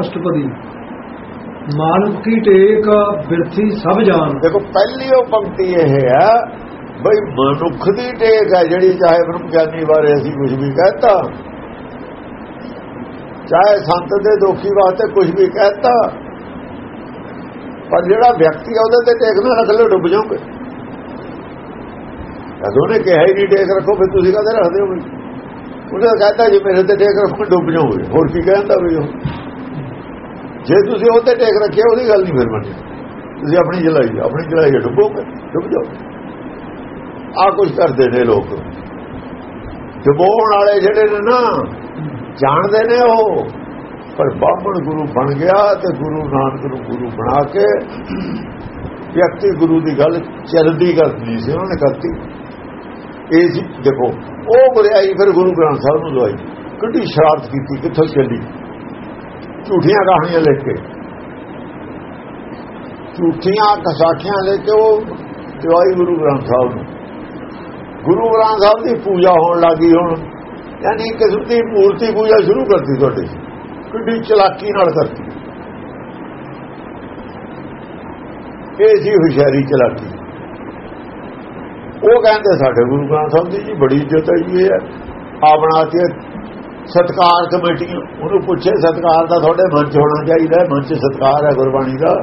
ਅਸ਼ਟਪਦੀ ਮਾਨਵ ਕੀ ਟੇਕ ਬਿਰਥੀ ਸਭ ਜਾਣ। ਦੇਖੋ, ਪਹਿਲੀ ਉਹ ਪੰਕਤੀ ਇਹ ਹੈ, ਬਈ ਮਨੁੱਖ ਦੀ ਟੇਕ ਹੈ ਜਿਹੜੀ ਚਾਹੇ ਬ੍ਰਹਮ ਗਿਆਨੀ ਬਾਰੇ ਅਸੀਂ ਕੁਝ ਵੀ ਕਹਤਾ, ਚਾਹੇ ਸੰਤ ਦੇ ਦੋਖੀ ਵਾਸਤੇ ਕੁਝ ਵੀ ਕਹਤਾ, ਪਰ ਜਿਹੜਾ ਵਿਅਕਤੀ ਆ ਉਹਦੇ ਤੇ ਟੇਕ ਨਾ ਰੱਖ ਲਓ, ਡੁੱਬ ਜਾਓਗੇ। ਜਦੋਂ ਨੇ ਕਿਹਾ ਹੀ ਨਹੀਂ ਟੇਕ ਰੱਖੋ, ਫਿਰ ਤੁਸੀਂ ਕਾਹਦੇ ਰੱਖਦੇ ਹੋ ਉਹਨੇ ਕਹਿੰਦਾ ਜੀ ਮੇਰੇ ਤੇ ਟੇਕ ਰੱਖੋ ਡੁੱਬ ਜਾਓਗੇ। ਹੋਰ ਕੀ ਕਹਿੰਦਾ ਵੀ ਉਹ? ਜੇ ਤੁਸੀਂ ਉਹਦੇ ਟੇਕ ਰੱਖਿਆ, ਉਹਦੀ ਗੱਲ ਨਹੀਂ ਫਿਰ ਮੰਨੀ ਤੁਸੀਂ ਆਪਣੀ ਜਲਾਈ ਆਪਣੀ ਜਲਾਈ ਡੁੱਬੋਗੇ ਡੁੱਬ ਜਾਓ। ਆ ਕੁਝ ਕਰਦੇ ਨੇ ਲੋਕ। ਡੁਬੋਣ ਵਾਲੇ ਜਿਹੜੇ ਨੇ ਨਾ, ਜਾਣਦੇ ਨੇ ਉਹ। ਪਰ ਬਾਹਮਣ ਗੁਰੂ ਬਣ ਗਿਆ ਤੇ ਗੁਰੂ ਨਾਨਕ ਨੂੰ ਗੁਰੂ ਬਣਾ ਕੇ ਵਿਅਕਤੀ ਗੁਰੂ ਦੀ ਗੱਲ, ਚੱਲਦੀ ਕਰਦੀ ਸੀ, ਉਹਨਾਂ ਨੇ ਕਰਤੀ। ਇਹ ਜੀ ਦੇਖੋ, ਉਹ ਗੁਰਿਆਈ ਫਿਰ ਗੁਰੂ ਗ੍ਰੰਥ ਸਾਹਿਬ ਨੂੰ ਦਵਾਈ। ਕਿੰਨੀ ਸ਼ਰਾਰਤ ਕੀਤੀ, ਕਿੱਥੋਂ ਚੱਲੀ? ਝੂਠੀਆਂ ਕਹਾਣੀਆਂ ਲਿਖ ਕੇ। ਝੂਠੀਆਂ ਕਸਾਖੀਆਂ ਲੈ ਕੇ ਉਹ ਦਵਾਈ ਗੁਰੂ ਗ੍ਰੰਥ ਸਾਹਿਬ ਨੂੰ। ਗੁਰੂ ਗ੍ਰੰਥ ਸਾਹਿਬ ਦੀ ਪੂਜਾ ਹੋਣ ਲੱਗੀ ਹੁਣ। ਯਾਨੀ ਕਿਸਮ ਦੀ ਮੂਰਤੀ ਪੂਜਾ ਸ਼ੁਰੂ ਕਰਤੀ ਤੁਹਾਡੇ। ਕਿੱਡੀ ਚਲਾਕੀ ਨਾਲ ਕਰਤੀ। ਇਹ ਸੀ ਹੁਸ਼ਿਆਰੀ ਚਲਾਕੀ। ਉਹ ਕਹਿੰਦੇ ਸਾਡੇ ਗੁਰੂ ਗ੍ਰੰਥ ਸਾਹਿਬ ਦੀ ਜੀ ਬੜੀ ਇੱਜ਼ਤ ਹੈ ਜੀ, ਇਹ ਆ ਬਣਾਤੀ ਸਤਕਾਰ ਕਮੇਟੀ ਉਹਨੂੰ ਪੁੱਛੇ, ਸਤਕਾਰ ਦਾ ਤੁਹਾਡੇ ਮਨ 'ਚ ਹੋਣਾ ਚਾਹੀਦਾ, ਮਨ 'ਚ ਸਤਕਾਰ ਹੈ ਗੁਰਬਾਣੀ ਦਾ।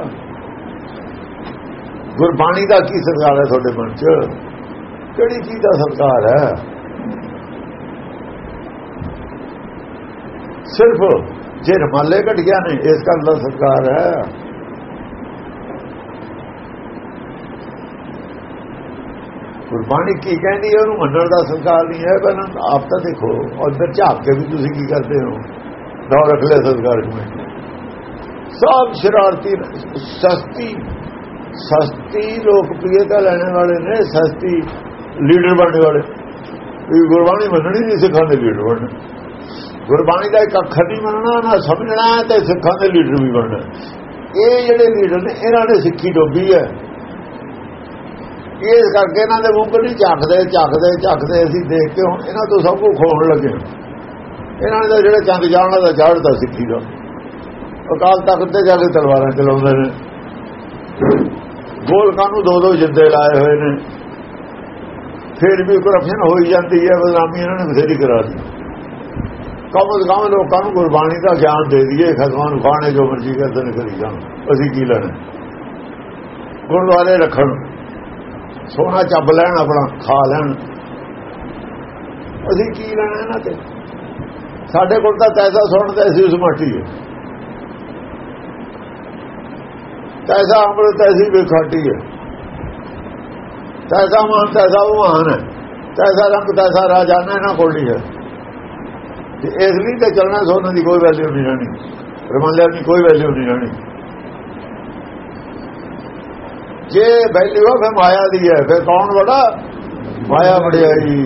ਗੁਰਬਾਣੀ ਦਾ ਕੀ ਸਤਕਾਰ ਹੈ ਤੁਹਾਡੇ ਮਨ 'ਚ? ਕਿਹੜੀ ਚੀਜ਼ ਦਾ ਸਤਕਾਰ ਹੈ? ਸਿਰਫ ਜੇ ਰਮਾਲੇ ਘਟ ਗਿਆ ਨੇ, ਇਸ ਗੱਲ ਦਾ ਸਤਕਾਰ ਹੈ। ਗੁਰਬਾਣੀ ਕੀ ਕਹਿੰਦੀ ਹੈ, ਉਹਨੂੰ ਮੰਨਣ ਦਾ ਸੰਸਕਾਰ ਨਹੀਂ ਹੈ ਪਹਿਲਾਂ ਆਪ ਤਾਂ ਦੇਖੋ ਉਧਰ ਝਾਕ ਕੇ ਵੀ ਤੁਸੀਂ ਕੀ ਕਰਦੇ ਹੋ? ਨਾ ਰੱਖ ਲੈ ਸੰਸਕਾਰ ਕਮੇਟੀ ਸਭ ਸ਼ਰਾਰਤੀ, ਸਸਤੀ ਸਸਤੀ ਲੋਕਪ੍ਰਿਯਤਾ ਲੈਣ ਵਾਲੇ ਨੇ, ਸਸਤੀ ਲੀਡਰ ਬਣਨ ਵਾਲੇ। ਇਹ ਗੁਰਬਾਣੀ ਮੰਨਣੀ ਨਹੀਂ ਸਿੱਖਾਂ ਦੇ ਲੀਡਰ ਬਣਨ। ਗੁਰਬਾਣੀ ਦਾ ਇੱਕ ਅੱਖਰ ਨਹੀਂ ਮੰਨਣਾ, ਨਾ ਸਮਝਣਾ, ਤੇ ਸਿੱਖਾਂ ਦੇ ਲੀਡਰ ਵੀ ਬਣਨਾ। ਇਹ ਜਿਹੜੇ ਲੀਡਰ ਨੇ, ਇਹਨਾਂ ਨੇ ਸਿੱਖੀ ਡੋਬੀ ਹੈ। ਇਸ ਕਰਕੇ ਇਹਨਾਂ ਦੇ ਮੂੰਹ ਨਹੀਂ ਝਾਕਦੇ ਝਾਕਦੇ ਝਾਕਦੇ, ਅਸੀਂ ਦੇਖ ਕੇ ਹੁਣ ਇਹਨਾਂ ਤੋਂ ਸਭ ਕੁਝ ਖੋਣ ਲੱਗੇ ਇਹਨਾਂ ਨੇ ਜਿਹੜਾ ਚੰਦ ਜਾਣਦਾ ਦਾ ਝਾੜਦਾ ਸਿੱਖੀ ਦਾ। ਅਕਾਲ ਤਖਤ ਤੇ ਜਾ ਕੇ ਤਲਵਾਰਾਂ ਚਲਾਉਂਦੇ ਨੇ। ਗੋਲਕਾਂ ਨੂੰ ਦੋ ਦੋ ਜਿੱਦੇ ਲਾਏ ਹੋਏ ਨੇ। ਫਿਰ ਵੀ ਕਰਪਸ਼ਨ ਹੋਈ ਜਾਂਦੀ ਹੈ, ਬਦਨਾਮੀ ਇਹਨਾਂ ਨੇ ਬਥੇਰੀ ਕਰਾ ਦਿੱਤੀ। ਕਮਲ ਗਾਂ ਲੋਕਾਂ ਨੂੰ ਗੁਰਬਾਣੀ ਦਾ ਗਿਆਨ ਦੇ ਦਈਏ, ਖਸਮਾਂ ਨੂੰ ਖਾਣੇ ਜੋ ਮਰਜ਼ੀ ਕਰਦੇ ਨੇ, ਕਰੀ ਜਾਣ। ਅਸੀਂ ਕੀ ਲੈਣਾ? ਗੁਰਦੁਆਰੇ ਰੱਖਣ। ਸੋਨਾ ਚੱਬ ਲੈਣ, ਆਪਣਾ ਖਾ ਲੈਣ। ਅਸੀਂ ਕੀ ਲੈਣਾ ਇਹਨਾਂ ਤੇ? ਸਾਡੇ ਕੋਲ ਤਾਂ ਤੈਸਾ ਸੁਣ ਤੇ ਅਸੀਂ ਉਸ ਮਾਟੀ ਹੈ। ਤੈਸਾ ਅੰਮ੍ਰਿਤ ਐਸੀ ਬੇਖਾਟੀ ਹੈ। ਤੈਸਾ ਮਹਾਨ ਤੈਸਾ ਉਹ ਮਹਾਨ ਹੈ। ਤੈਸਾ ਰੰਗ, ਤੈਸਾ ਰਾਜਾਨਾ ਇਹਨਾਂ ਕੋਲ ਨਹੀਂ ਹੈ। ਤੇ ਇਸ ਲਈ ਤੇ ਚੱਲਣਾ ਸੋਨਾ ਦੀ ਕੋਈ ਵੈਲਿਊ ਨਹੀਂ ਰਹਿਣੀ। ਰਮਲਿਆ ਦੀ ਕੋਈ ਵੈਲਿਊ ਨਹੀਂ ਰਹਿਣੀ। ਜੇ ਵੈਲਿਊ ਹੈ ਮਾਇਆ ਦੀ ਹੈ, ਫਿਰ ਕੌਣ ਬੜਾ ਮਾਇਆ ਵੜਿਆਈ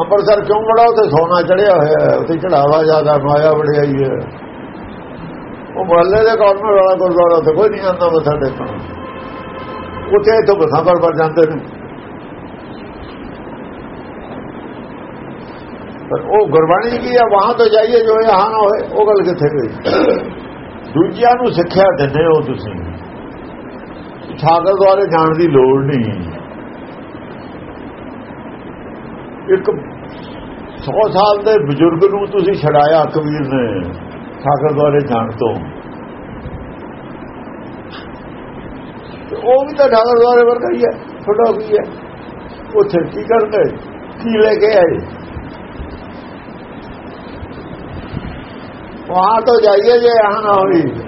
ਅੰਮ੍ਰਿਤਸਰ ਕਿਉਂ ਬੜਾ? ਉੱਥੇ ਸੋਨਾ ਚੜਿਆ ਹੋਇਆ ਹੈ, ਉੱਥੇ ਚੜਾਵਾ ਜ਼ਿਆਦਾ ਮਾਇਆ ਵੜਿਆਈ ਹੈ। ਉਹ ਮਹੱਲੇ ਦੇ ਕਾਰਨਰ ਵਾਲਾ ਗੁਰਦੁਆਰਾ ਤੇ ਕੋਈ ਨਹੀਂ ਆਉਂਦਾ ਮੱਥਾ ਟੇਕਣ ਉੱਥੇ ਤੋਂ ਬਸਾਂ ਪਰ ਜਾਂਦੇ ਨੇ। ਪਰ ਉਹ ਗੁਰਬਾਣੀ ਕੀ ਹੈ ਵਾਹਾਂ ਤੋਂ ਜਾਈਏ, ਜੋ ਯਹਾਂ ਨਾ ਹੋਏ, ਉਹ ਗੱਲ ਕਿੱਥੇ ਗਈ ਦੂਜਿਆਂ ਨੂੰ ਸਿੱਖਿਆ ਦਿੰਦੇ ਹੋ ਤੁਸੀਂ। ਠਾਕਰ ਦੁਆਰੇ ਜਾਣ ਦੀ ਲੋੜ ਨਹੀਂ। ਇੱਕ 100 ਸਾਲ ਦੇ ਬਜ਼ੁਰਗ ਨੂੰ ਤੁਸੀਂ ਛਡਾਇਆ ਕਬੀਰ ਨੇ ਠਾਕਰ ਦੁਆਰੇ ਜਾਣ ਤੋਂ। ਉਹ ਵੀ ਤਾਂ ਠਾਕਰ ਦੁਆਰੇ ਵਰਗਾ ਹੀ ਹੈ ਛੋਟਾ ਕੀ ਹੈ। ਉੱਥੇ ਕੀ ਕਰਦੇ ਕੀ ਲੈ ਕੇ ਆਏ? ਵਹਾਂ ਤੋਂ ਜਾਈਏ ਜੇ ਯਹਾਂ ਨਾ ਹੋਈ।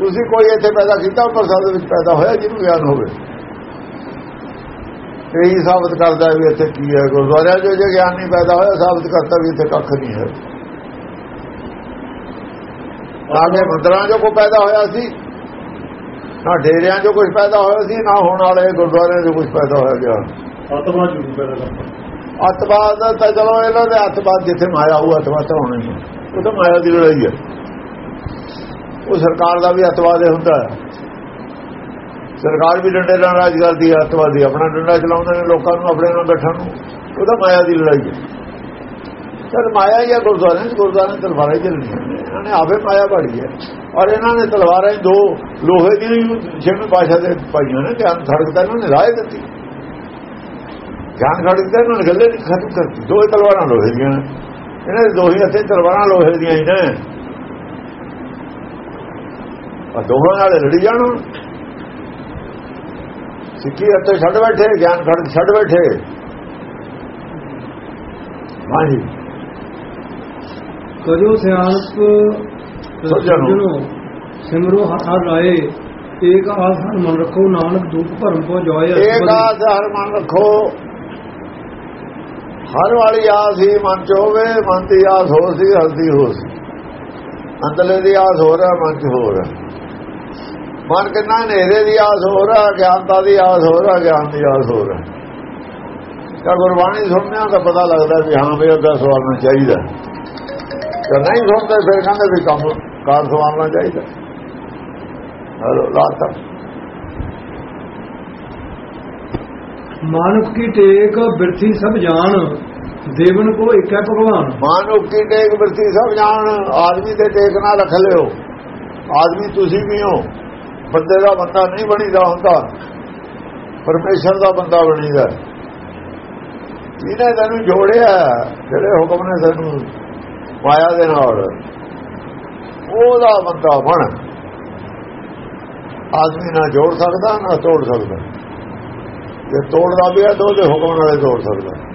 ਤੁਸੀਂ ਕੋਈ ਇੱਥੇ ਪੈਦਾ ਕੀਤਾ ਪ੍ਰਸਾਦ ਵਿੱਚ ਪੈਦਾ ਹੋਇਆ ਜਿਹਨੂੰ ਗਿਆਨ ਹੋਵੇ। ਇਹੀ ਸਾਬਤ ਕਰਦਾ ਵੀ ਇੱਥੇ ਕੀ ਹੈ ਗੁਰਦੁਆਰਿਆਂ ਜੋ ਜੇ ਗਿਆਨ ਨਹੀਂ ਪੈਦਾ ਹੋਇਆ ਸਾਬਤ ਕਰਤਾ ਵੀ ਇੱਥੇ ਕੱਖ ਨਹੀਂ ਹੈ। ਆਗੇ ਮੰਦਰਾਂ ਜੋ ਕੋ ਪੈਦਾ ਹੋਇਆ ਸੀ ਨਾ ਡੇਰਿਆਂ ਜੋ ਕੁਝ ਪੈਦਾ ਹੋਇਆ ਸੀ ਨਾ ਹੋਣ ਵਾਲੇ ਗੁਰਦੁਆਰਿਆਂ ਜੋ ਕੁਝ ਪੈਦਾ ਹੋਇਆ ਗਿਆ। ਆਤਮਾ ਜੂ ਪੈਦਾ ਕਰਦਾ ਅਤਵਾਦ ਤਾਂ ਚਲੋ ਇਹਨਾਂ ਦੇ ਅਤਵਾਦ ਜਿੱਥੇ ਮਾਇਆ ਉਹ ਅਤਵਾਦ ਤਾਂ ਹੋਣਾ ਹੀ ਹੈ। ਉਹ ਤਾਂ ਮਾਇਆ ਦੀ ਲੜਾਈ ਹੈ। ਉਹ ਸਰਕਾਰ ਦਾ ਵੀ ਅਤਵਾਦ ਹੁੰਦਾ ਸਰਕਾਰ ਵੀ ਡੰਡੇ ਨਾਲ ਰਾਜ ਕਰਦੀ ਹੈ, ਅਤਵਾਦੀ ਆਪਣਾ ਡੰਡਾ ਚਲਾਉਂਦੇ ਨੇ, ਲੋਕਾਂ ਨੂੰ, ਆਪਣੇ ਨਾਲ ਬੈਠਣ ਨੂੰ। ਉਹਦਾ ਮਾਇਆ ਦੀ ਲੜਾਈ ਹੈ। ਚਲ ਮਾਇਆ ਹੀ ਆ ਗੁਰਦੁਆਰੇ ਗੁਰਦੁਆਰੇ ਤਲਵਾਰਾਂ ਹੀ ਚੱਲਣੀਆਂ ਨੇ। ਇਹਨਾਂ ਨੇ ਆਪੇ ਮਾਇਆ ਬੜੀ ਹੈ। ਔਰ ਇਹਨਾਂ ਨੇ ਤਲਵਾਰਾਂ ਹੀ ਦੋ ਲੋਹੇ ਦੀਆਂ ਹੀ ਛੇਵੇਂ ਪਾਸ਼ਾ ਦੇ ਪਾਈਆਂ ਨੇ ਗਿਆਨ ਖੜਕਦਾ ਇਹਨਾਂ ਨੇ ਰਾਏ ਦਿੱਤੀ। ਗਿਆਨ ਖੜਕਦਾ ਇਹਨਾਂ ਨੇ ਗੱਲੇ ਨਹੀਂ ਖਤਮ ਕਰਤੀ। ਦੋ ਤਲਵਾਰਾਂ ਲੋਹੇ ਦੀਆਂ ਨੇ। ਇਹਨਾਂ ਦੇ ਦੋ ਹੀ ਹੱਥੇ ਤਲਵਾਰਾਂ ਲੋਹੇ ਦੀਆਂ ਹੀ ਨੇ। ਆ ਦੋਹਾਂ ਨਾਲ ਲੜੀ ਜਾਣ। ਸਿੱਖੀ ਹੱਥੇ ਛੱਡ ਬੈਠੇ ਗਿਆਨ ਖੜਕ ਛੱਡ ਬੈਠੇ। ਹਾਂਜੀ। ਕਜੋ ਸਿਆਣਪ ਸੱਜਣੋ। ਸਿਮਰੋ ਹਰ ਰਾਏ ਏਕ ਆਸਨ ਮਨ ਰੱਖੋ ਨਾਨਕ ਦੁਖ ਭਰਮ ਕੋ ਜੋਏ ਇੱਕ ਆਸ ਹਰ ਮਨ ਰੱਖੋ। ਹਰ ਵਾਲੀ ਆਸ ਹੀ ਮਨ ਚ ਹੋਵੇ ਮਨ ਦੀ ਆਸ ਹੋ ਸੀ ਹਲਦੀ ਹੋ ਸੀ। ਅੰਦਰਲੇ ਦੀ ਆਸ ਹੋ ਰਿਹਾ ਮਨ ਚ ਹੋ। ਰਿਹਾ ਮਨ ਕਿੰਨਾ ਹਨੇਰੇ ਦੀ ਆਸ ਹੋ ਰਿਹਾ ਗਿਆਨਤਾ ਦੀ ਆਸ ਹੋ ਰਿਹਾ ਗਿਆਨ ਦੀ ਆਸ ਹੋ ਰਿਹਾ। ਤਾਂ ਗੁਰਬਾਣੀ ਸੁਣਨਿਆਂ ਦਾ ਪਤਾ ਲੱਗਦਾ ਵੀ ਹਾਂ ਵੀ ਉਹਦਾ ਸਵਾਲਣਾ ਚਾਹੀਦਾ। ਜੇ ਨਹੀਂ ਸੁਣਦੇ ਫਿਰ ਕਹਿੰਦੇ ਵੀ ਕੰਮ ਕਾਰ ਸਵਾਲਣਾ ਚਾਹੀਦਾ। ਹਲੋ ਲਾਤਾ ਮਾਨੁਖ ਕੀ ਟੇਕ ਬਿਰਥੀ ਸਭ ਜਾਣ ਦੇਵਨ ਕੋ ਇੱਕ ਹੈ ਭਗਵਾਨ। ਮਾਨੁਖ ਕੀ ਟੇਕ ਵਰਤੀ ਸਭ ਜਾਣ ਆਦਮੀ ਦੇ ਟੇਕ ਨਾਲ ਰੱਖ ਲਿਓ। ਆਦਮੀ ਤੁਸੀਂ ਵੀ ਹੋ। ਬੰਦੇ ਦਾ ਬੰਦਾ ਨਹੀਂ ਬਣੀਦਾ ਹੁੰਦਾ। ਪਰਮੇਸ਼ਰ ਦਾ ਬੰਦਾ ਬਣੀਦਾ। ਜਿਹਨੇ ਤੈਨੂੰ ਜੋੜਿਆ, ਜਿਹੜੇ ਹੁਕਮ ਨੇ ਸਾਨੂੰ ਮਾਇਆ ਦੇ ਨਾਲ, ਉਹਦਾ ਬੰਦਾ ਬਣ। ਆਦਮੀ ਨਾ ਜੋੜ ਸਕਦਾ, ਨਾ ਤੋੜ ਸਕਦਾ। ਜੇ ਤੋੜਦਾ ਵੀ ਹੈ ਤਾਂ ਉਹਦੇ ਹੁਕਮ ਨਾਲੇ ਤੋੜ ਸਕਦਾ।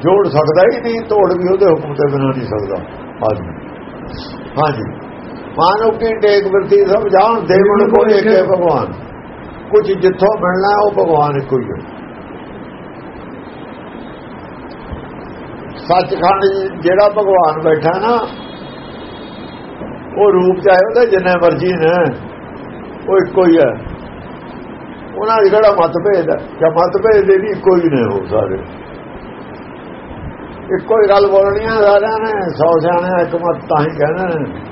ਜੋੜ ਸਕਦਾ ਹੀ ਨਹੀਂ, ਤੋੜ ਵੀ ਉਹਦੇ ਹੁਕਮ ਤੇ ਬਿਨਾਂ ਨਹੀਂ ਸਕਦਾ ਆਦਮੀ। ਹਾਂਜੀ। ਮਾਨਵ ਕੀ ਟੇਕ ਵਰਤੀ ਸਭ ਜਾਣ ਦੇਵਨ ਕੋ ਇੱਕ ਹੈ ਭਗਵਾਨ। ਕੁਝ ਜਿੱਥੋਂ ਮਿਲਣਾ ਉਹ ਭਗਵਾਨ ਇੱਕੋ ਹੀ ਹੈ। ਸੱਚਖੰਡ ਜਿਹੜਾ ਭਗਵਾਨ ਬੈਠਾ ਨਾ ਉਹ ਰੂਪ ਚਾਹੇ ਉਹਦਾ ਜਿੰਨੇ ਮਰਜ਼ੀ ਨੇ ਉਹ ਇੱਕੋ ਹੀ ਹੈ। ਉਹਨਾਂ ਦਾ ਜਿਹੜਾ ਮਤਭੇਦ ਹੈ? ਜਾਂ ਮਤਭੇਦ ਦੇ ਵੀ ਇੱਕੋ ਹੀ ਨੇ ਉਹ ਸਾਰੇ। ਇੱਕੋ ਹੀ ਗੱਲ ਬੋਲਣੀ ਆ ਸਾਰਿਆਂ ਨੇ ਸੌ ਸਿਆਣੇ ਇੱਕ ਮਤ ਤਾਂ ਹੀ ਕਹਿੰਦੇ ਨੇ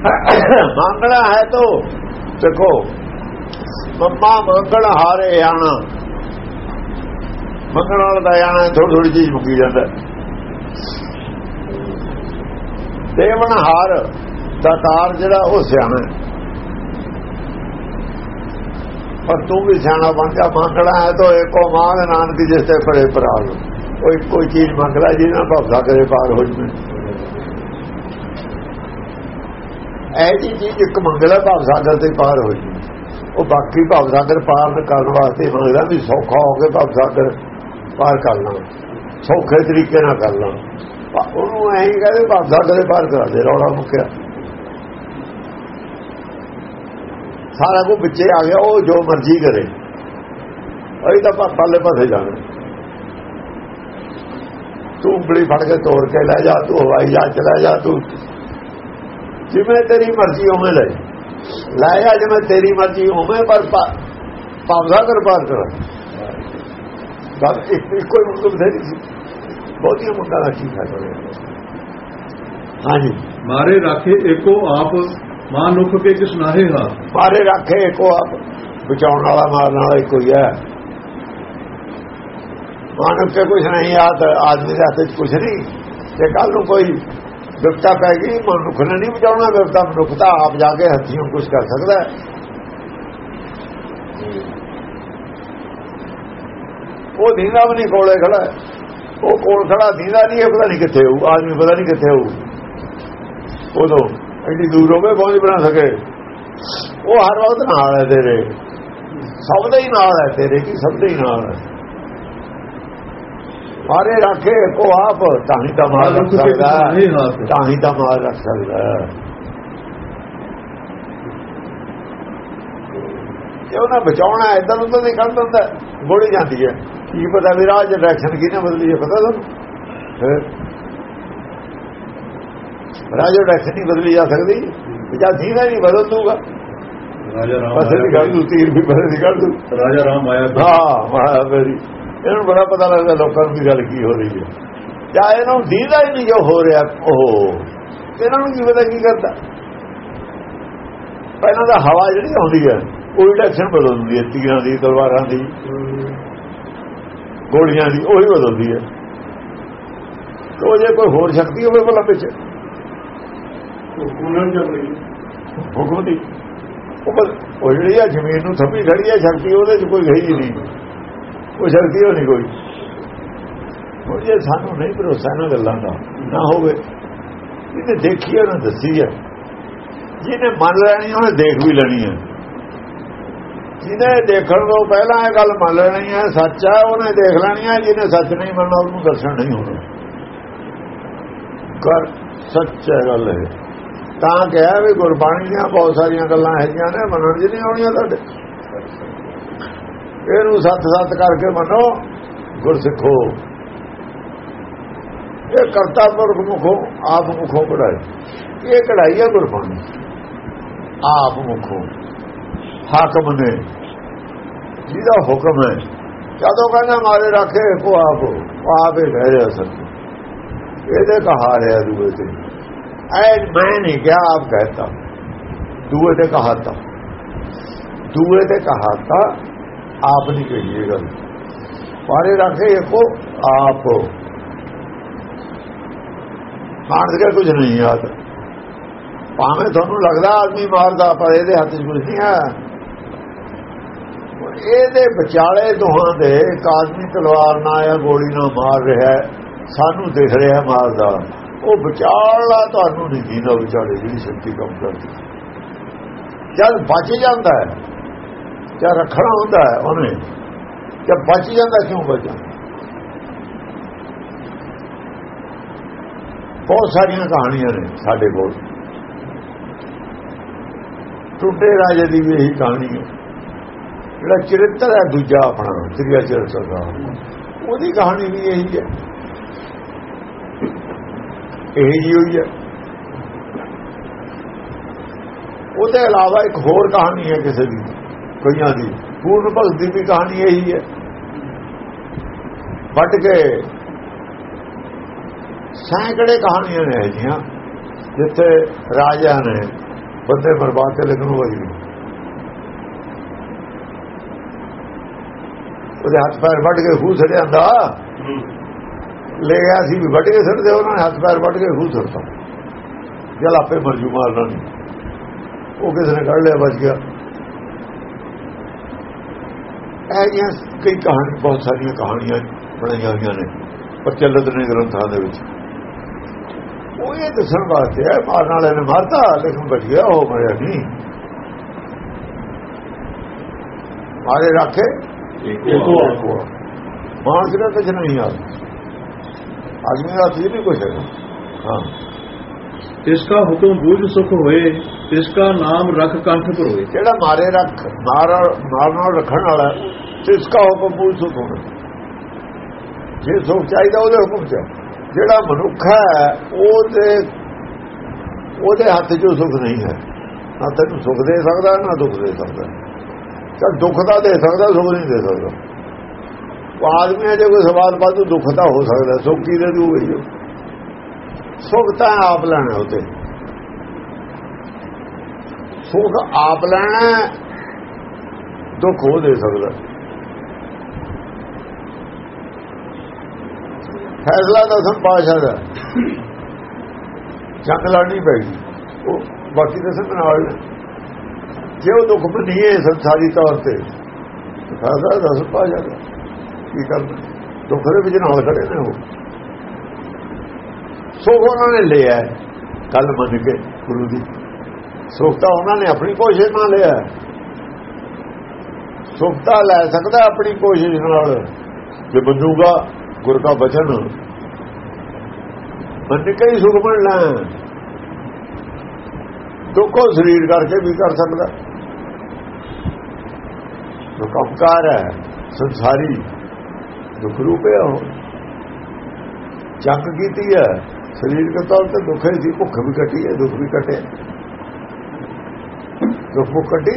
ਮੰਗਣਾ ਹੈ ਤੋ। ਦੇਖੋ, ਮੰਮਾ ਮੰਗਣ ਹਾਰੇ ਆਣਾ। ਮੰਗਣ ਵਾਲਾ ਦਾ ਆਣਾ ਥੋੜੀ ਥੋੜੀ ਚੀਜ਼ ਮੁੱਕੀ ਜਾਂਦਾ। ਦੇਵਨ ਹਾਰ ਦਾਤਾਰ ਜਿਹੜਾ, ਉਹ ਸਿਆਣਾ ਪਰ ਤੂੰ ਵੀ ਸਿਆਣਾ ਬਣ ਜਾ, ਮੰਗਣਾ ਹੈ ਤਾਂ ਇੱਕੋ ਮਾਂਗ ਨਾਨਕ ਜਿਸ ਤੇ ਫੜੇ ਪ੍ਰਾਗ ਉਹ ਇੱਕੋ ਹੀ ਚੀਜ਼ ਮੰਗ ਲੈ ਜਿਹਨਾਂ ਭਵਸਾ ਕਰੇ ਪਾਰ ਹੋ ਜਵੇ। ਇਹ ਐਜੀ ਚੀਜ਼ ਇੱਕ ਮੰਗਲਾ ਭਵਸਾਗਰ ਤੇ ਪਾਰ ਹੋ ਜਵੇ ਉਹ ਬਾਕੀ ਭਾਵ ਸਾਗਰ ਪਾਰ ਕਰਨ ਵਾਸਤੇ ਮੰਗਦਾ ਵੀ ਸੌਖਾ ਹੋ ਕੇ ਭਵਸਾਗਰ ਪਾਰ ਕਰ ਲਾਂ। ਸੌਖੇ ਤਰੀਕੇ ਨਾਲ ਕਰ ਲਾਂ। ਉਹਨੂੰ ਐਂ ਹੀ ਕਹਿੰਦੇ ਭਵਸਾਗਰ ਪਾਰ ਕਰਾ ਦੇ, ਰੌਲਾ ਮੁੱਕਿਆ। ਸਾਰਾ ਕੁਝ ਵਿੱਚੇ ਆ ਗਿਆ, ਉਹ ਜੋ ਮਰਜ਼ੀ ਕਰੇ। ਅਸੀਂ ਤਾਂ ਪਾ- ਪੱਲੇ ਪਾਸੇ ਜਾਣਾ। ਤੂੰ ਉਂਗਲੀ ਫੜ ਕੇ ਤੋੜ ਕੇ ਲੈ ਜਾ, ਤੂੰ ਹਵਾਈ ਜਹਾਜ਼ ਚਲਾ ਜਾ, ਤੂੰ ਜਿਵੇਂ ਤੇਰੀ ਮਰਜ਼ੀ ਹੋਵੇ ਲੈ। ਲੈ ਆ ਜਿਵੇਂ ਤੇਰੀ ਮਰਜ਼ੀ ਹੋਵੇ ਪਰ ਪਾਵਦਾ ਦਰਬਾਰ ਕਰ ਬਸ ਕੋਈ ਮਤਲਬ ਨਹੀਂ ਸੀ। ਬਹੁਤ ਹੀ ਮੁੱਦਾ ਰੱਖੀ ਹੈ ਹਾਂਜੀ। ਮਾਰੇ ਰੱਖੇ ਇੱਕੋ ਆਪ ਮਾਨੁਖ ਕੇ ਕਿਸ ਨਾਹੇ ਹਾ? ਮਾਰੇ ਰੱਖੇ ਇੱਕੋ ਆਪ ਬਚਾਉਣ ਵਾਲਾ ਮਾਰਨ ਵਾਲਾ ਇੱਕੋ ਹੀ ਹੈ। ਮਾਨੁਖ ਤੇ ਕੁਝ ਨਹੀਂ ਆਦ ਆਦਮੀ ਦੇ ਹੱਥ ਕੁਝ ਨਹੀਂ। ਤੇ ਕੱਲ ਨੂੰ ਕੋਈ ਵਿਪਤਾ ਪੈ ਗਈ, ਮਨੁੱਖ ਨੇ ਨਹੀਂ ਬਚਾਉਣਾ ਵਿਪਤਾ ਮਨੁੱਖ ਤਾਂ ਆਪ ਜਾ ਕੇ ਹੱਥੀਂ ਕੁਝ ਕਰ ਸਕਦਾ ਉਹ ਦੀਨਾ ਵੀ ਨਹੀਂ ਕੋਲੇ ਖੜਾ ਉਹ ਕੋਲ ਖੜਾ, ਦੀਨਾ ਨਹੀਂ ਹੈ, ਪਤਾ ਨਹੀਂ ਕਿੱਥੇ ਹੋਊ, ਆਦਮੀ ਪਤਾ ਨਹੀਂ ਕਿੱਥੇ ਹੋਊ। ਉਦੋਂ ਐਡੀ ਦੂਰ ਹੋਵੇ ਪਹੁੰਚ ਬਣਾ ਸਕੇ। ਉਹ ਹਰ ਵਕਤ ਨਾਲ ਹੈ ਤੇਰੇ। ਸਭ ਦੇ ਹੀ ਨਾਲ ਹੈ ਤੇਰੇ, ਕੀ ਸਭ ਦੇ ਹੀ ਨਾਲ ਹੈ? ਮਾਰੇ ਰੱਖੇ ਕੋ ਆਪ ਤਾਂ ਹੀ ਤਾਂ ਮਾਰ ਰੱਖ ਸਕਦਾ। ਤਾਂ ਹੀ ਤਾਂ ਮਾਰ ਰੱਖ ਸਕਦਾ। ਜੇ ਉਹਨਾਂ ਬਚਾਉਣਾ ਇਧਰ ਉਧਰ ਨਹੀਂ ਕਰ ਦਿੰਦਾ ਗੋਲੀ ਜਾਂਦੀ ਹੈ। ਕੀ ਪਤਾ ਵੀ ਰਾਜ ਡਾਇਰੈਕਸ਼ਨ ਕਿਹਨੇ ਬਦਲੀ ਹੈ ਪਤਾ ਤੁਹਾਨੂੰ? ਰਾਜਾ ਡੈਕਸ ਨਹੀਂ ਬਦਲੀ ਜਾ ਸਕਦੀ। ਜਾਂ ਦੀਨਾ ਨਹੀਂ ਬਦਲ ਦੂਗਾ ਰਾਜਾ ਰਾਮ ਬਸ ਇਹ ਗੱਲ ਤੀਰ ਵੀ ਬਦਲ ਦੀ ਗੱਲ ਦੂ ਰਾਜਾ ਰਾਮ ਆਇਆ ਹਾਂ ਮਹਾ ਮੇਰੀ। ਇਹਨੂੰ ਬੜਾ ਪਤਾ ਲੱਗਦਾ ਲੋਕਾਂ ਨੂੰ ਵੀ ਗੱਲ ਕੀ ਹੋ ਰਹੀ ਹੈ। ਜਾਂ ਇਹਨੂੰ ਦੀਦਾ ਹੀ ਨਹੀਂ ਜੋ ਹੋ ਰਿਹਾ ਉਹ ਇਹਨਾਂ ਨੂੰ ਕੀ ਪਤਾ ਕੀ ਕਰਦਾ? ਪਹਿਲਾਂ ਤਾਂ ਹਵਾ ਜਿਹੜੀ ਆਉਂਦੀ ਹੈ ਉਹ ਡਾਇਰੈਕਸ਼ਨ ਬਦਲਦੀ ਹੈ ਤੀਰਾਂ ਦੀ ਤਲਵਾਰਾਂ ਦੀ ਗੋਲੀਆਂ ਦੀ ਉਹੀ ਬਦਲਦੀ ਹੈ। ਉਹ ਜੇ ਕੋਈ ਹੋਰ ਸ਼ਕਤੀ ਹੋਵੇ ਭਲਾ ਵਿੱਚ। ਨੂੰ ਹੁਕਮ ਦੀ। ਉਹ ਬਸ ਉਹ ਜਿਹੜੀ ਆ ਜ਼ਮੀਨ ਨੂੰ ਥੰਮੀ ਖੜੀ ਹੈ ਸ਼ਕਤੀ ਉਹਦੇ 'ਚ ਕੋਈ ਗਈ ਨਹੀਂ। ਉਹ ਸ਼ਕਤੀ ਉਹ ਨਹੀਂ ਕੋਈ। ਉਹ ਜੇ ਸਾਨੂੰ ਨਹੀਂ ਭਰੋਸਾ ਇਹਨਾਂ ਗੱਲਾਂ ਦਾ ਨਾ ਹੋਵੇ। ਇਹਨੇ ਦੇਖੀ ਹੈ, ਉਹਨੇ ਦੱਸੀ ਹੈ ਜਿਹਨੇ ਮੰਨ ਲੈਣੀ ਉਹਨੇ ਦੇਖ ਵੀ ਲੈਣੀ ਹੈ ਜਿਹਨੇ ਦੇਖਣ ਤੋਂ ਪਹਿਲਾਂ ਇਹ ਗੱਲ ਮੰਨ ਲੈਣੀ ਹੈ ਸੱਚ ਹੈ ਉਹਨੇ ਦੇਖ ਲੈਣੀ ਹੈ ਜਿਹਨੇ ਸੱਚ ਨਹੀਂ ਮੰਨਣਾ ਉਹਨੂੰ ਦੱਸਣ ਨਹੀਂ ਹੋਣਾ। ਕਰ ਸੱਚ ਹੈ ਗੱਲ ਹੈ ਤਾਂ ਕਿਹਾ ਵੀ ਗੁਰਬਾਣੀ ਦੀਆਂ ਬਹੁਤ ਸਾਰੀਆਂ ਗੱਲਾਂ ਹੈਗੀਆਂ ਨੇ ਮੰਨਣ ਜੀ ਨਹੀਂ ਆਉਣੀਆਂ ਤੁਹਾਡੇ। ਇਹਨੂੰ ਸੱਤ ਸੱਤ ਕਰਕੇ ਮੰਨੋ, ਗੁਰਸਿੱਖੋ। ਇਹ ਕਰਤਾ ਪੁਰਖ ਮੁਖੋਂ ਆਪ ਮੁਖੋ ਕਢਾਈ। ਇਹ ਕਢਾਈ ਹੈ ਗੁਰਬਾਣੀ। ਆਪ ਮੁਖੋਂ। ਹਾਕਮ ਨੇ। ਜਿਹਦਾ ਹੁਕਮ ਹੈ। ਜਦੋਂ ਕਹਿੰਦਾ ਮਾਰੇ ਰੱਖੇ ਕੋ ਆਪ ਆਪ ਹੀ ਕਹਿ ਰਿਹਾ ਸਰ ਇਹਦੇ ਕਹਾ ਰਿਹਾ ਦੂਏ ਤੇ। ਐ ਮੈਂ ਨਹੀਂ ਕਿਹਾ, ਆਪ ਕਹਤਾ। ਦੂਏ ਤੇ ਕਹਾਤਾ। ਦੂਏ ਤੇ ਕਹਾਤਾ ਆਪ ਨਹੀਂ ਕਹੀ ਇਹ ਗੱਲ। ਮਾਰੇ ਰੱਖੇ ਕੋ ਆਪ। ਮਾਰ ਕੇ ਕੁਝ ਨਹੀਂ ਯਾਦ। ਭਾਵੇਂ ਤੁਹਾਨੂੰ ਲੱਗਦਾ ਆਦਮੀ ਮਾਰਦਾ, ਪਰ ਇਹਦੇ ਹੱਥ 'ਚ ਕੁਝ ਨਹੀਂ ਹੈ। ਇਹਦੇ ਵਿਚਾਲੇ ਦੋਹਾਂ ਦੇ ਇੱਕ ਆਦਮੀ ਤਲਵਾਰ ਨਾਲ ਜਾਂ ਗੋਲੀ ਨਾਲ ਮਾਰ ਰਿਹਾ ਸਾਨੂੰ ਦਿਖ ਰਿਹਾ ਮਾਰਦਾ। ਉਹ ਵਿਚਾਲਾ ਤੁਹਾਨੂੰ ਨਹੀਂ ਦੀਦਾ ਵਿਚਾਲੇ ਜਿਹੜੀ ਸ਼ਕਤੀ ਕੰਮ ਕਰਦੀ। ਜਦ ਬਚ ਜਾਂਦਾ ਹੈ ਜਾਂ ਰੱਖਣਾ ਹੁੰਦਾ ਹੈ ਉਹਨੇ। ਜਾਂ ਬਚ ਜਾਂਦਾ, ਕਿਉਂ ਬਚਦਾ ਬਹੁਤ ਸਾਰੀਆਂ ਕਹਾਣੀਆਂ ਨੇ ਸਾਡੇ ਕੋਲ। ਟੁੱਟੇ ਰਾਜੇ ਦੀ ਵੀ ਇਹੀ ਕਹਾਣੀ ਹੈ। ਜਿਹੜਾ ਚਰਿੱਤਰ ਹੈ, ਦੂਜਾ ਆਪਣਾ ਤ੍ਰਿਆ ਚਰਿੱਤਰ ਦਾ ਉਹਦੀ ਕਹਾਣੀ ਵੀ ਇਹੀ ਹੈ। ਇਹ ਜੀ ਹੋਈ ਹੈ। ਉਹਦੇ ਇਲਾਵਾ ਇੱਕ ਹੋਰ ਕਹਾਣੀ ਹੈ ਕਿਸੇ ਦੀ। ਕਈਆਂ ਦੀ। ਪੂਰਨ ਭਗਤ ਦੀ ਵੀ ਕਹਾਣੀ ਇਹੀ ਹੈ। ਵੱਟ ਕੇ ਸੈਂਕੜੇ ਕਹਾਣੀਆਂ ਨੇ ਜੀਆਂ ਜਿੱਥੇ ਰਾਜਾ ਨੇ ਬੰਦੇ ਬਰਬਾਦ ਤੇ ਲਿਖਣ ਹੋਈ ਉਹਦੇ ਹੱਥ ਪੈਰ ਵੱਢ ਕੇ ਖੂਹ ਛੜਿਆਂਦਾ ਲੈ ਗਿਆ ਸੀ ਵੀ ਵੱਢ ਕੇ ਛੱਡਦੇ ਉਹਨਾਂ ਨੇ ਹੱਥ ਪੈਰ ਵੱਢ ਕੇ ਖੂਹ ਛੱਡਤਾ ਜਲ ਆਪੇ ਮਰਜੂ ਮਾਰਨਾ ਨਹੀਂ। ਉਹ ਕਿਸੇ ਨੇ ਕੱਢ ਲਿਆ ਬਚ ਗਿਆ। ਇਹ ਜਿਹੀਆਂ ਕਈ ਕਹਾਣੀ ਬਹੁਤ ਸਾਰੀਆਂ ਕਹਾਣੀਆਂ ਬਣਾਈਆਂ ਹੋਈਆਂ ਨੇ ਪ੍ਰਚਲਿਤ ਨੇ ਗ੍ਰੰਥਾਂ ਦੇ ਵਿੱਚ। ਉਹ ਇਹ ਦੱਸਣ ਵਾਸਤੇ ਹੈ ਮਾਰਨ ਵਾਲੇ ਨੇ ਮਾਰਤਾ ਲੇਕਿਨ ਬਚ ਗਿਆ ਉਹ ਮਰਿਆ ਨਹੀਂ। ਮਾਰੇ ਰੱਖੇ ਇੱਕੋ ਮਾਰ ਕੇ ਤਾਂ ਕੁਝ ਨਹੀਂ ਆ ਆਦਮੀ ਦਾ ਨਹੀਂ ਕੁਝ ਹੈਗਾ। ਹਾਂ। ਤਿਸਕਾ ਹੁਕਮ ਬੂਝ ਸੁਖ ਹੋਏ ਤਿਸਕਾ ਨਾਮ ਰਖ ਕੰਠ ਭਰੋਏ। ਜਿਹੜਾ ਮਾਰੇ ਰੱਖ, ਮਾਰ ਮਾਰ ਨਾਲ ਰੱਖਣ ਵਾਲਾ ਤਿਸਕਾ ਹੁਕਮ ਬੂਝ ਸੁਖ ਹੋਣਾ। ਜੇ ਸੁਖ ਚਾਹੀਦਾ, ਉਹਦੇ ਹੁਕਮ ਚ। ਜਿਹੜਾ ਮਨੁੱਖ ਹੈ, ਉਹਦੇ ਉਹਦੇ ਹੱਥ 'ਚ ਸੁਖ ਨਹੀਂ ਹੈ। ਨਾ ਤੈਨੂੰ ਸੁਖ ਦੇ ਸਕਦਾ, ਨਾ ਦੁੱਖ ਦੇ ਸਕਦਾ। ਚਲ ਦੁੱਖ ਦਾ ਦੇ ਸਕਦਾ, ਸੁਖ ਨਹੀਂ ਦੇ ਸਕਦਾ। ਆਦਮੀ ਜੇ ਕੋਈ ਸਵਾਲ ਬਾਅਦ ਦੁੱਖ ਦਾ ਹੋ ਸਕਦਾ, ਸੁਖ ਕੀ ਦੇ ਦੂਗਾ ਸੁਖ ਤਾਂ ਆਪ ਲੈਣਾ ਉਤੇ ਸੁਖ ਆਪ ਲੈਣਾ, ਦੁੱਖ ਉਹ ਦੇ ਸਕਦਾ। ਫੈਸਲਾ ਤਾਂ ਸੰਪਾਸ਼ਾ ਦਾ। ਜੰਗ ਲੜਨੀ ਪੈਗੀ ਉਹ ਬਾਕੀ ਤਾਂ ਸਭ ਨਾਲ ਜੇ ਉਹ ਦੁੱਖ ਮੰਨੀਏ ਸੰਸਾਰੀ ਤੌਰ ਤੇ ਫੈਸਲਾ ਤਾਂ ਸੰਪਾਸ਼ਾ ਦਾ। ਕੀ ਕਰਨਾ? ਦੁੱਖ ਦੇ ਵਿੱਚ ਨਾਲ ਖੜੇ ਨੇ ਉਹ। ਸੁਖ ਉਹਨਾਂ ਨੇ ਲਿਆ ਕੱਲ ਮੰਨ ਕੇ ਗੁਰੂ ਦੀ ਸੁਖਤਾ ਉਹਨਾਂ ਨੇ ਆਪਣੀ ਕੋਸ਼ਿਸ਼ ਨਾਲ ਲਿਆ ਸੁਖਤਾ ਲੈ ਸਕਦਾ ਆਪਣੀ ਕੋਸ਼ਿਸ਼ ਨਾਲ। ਜੇ ਬੰਦੂਗਾ, ਗੁਰ ਦਾ ਬਚਨ। ਮੰਨ ਕੇ ਹੀ ਸੁਖ ਬਣਨਾ ਦੁੱਖੋ ਸਰੀਰ ਕਰਕੇ ਵੀ ਕਰ ਸਕਦਾ ਜੋ ਕੰਮਕਾਰ ਹੈ, ਸੰਸਾਰੀ ਦੁੱਖ ਰੂਪੇ ਹੋ ਚੱਕ ਕੀਤੀ ਹੈ। ਸਰੀਰਕ ਤੌਰ ਤੇ ਦੁੱਖ ਹੀ ਸੀ, ਭੁੱਖ ਵੀ ਕੱਟੀ ਹੈ, ਦੁੱਖ ਵੀ ਕੱਟੇ ਦੁੱਖ ਭੁੱਖ ਕੱਟੀ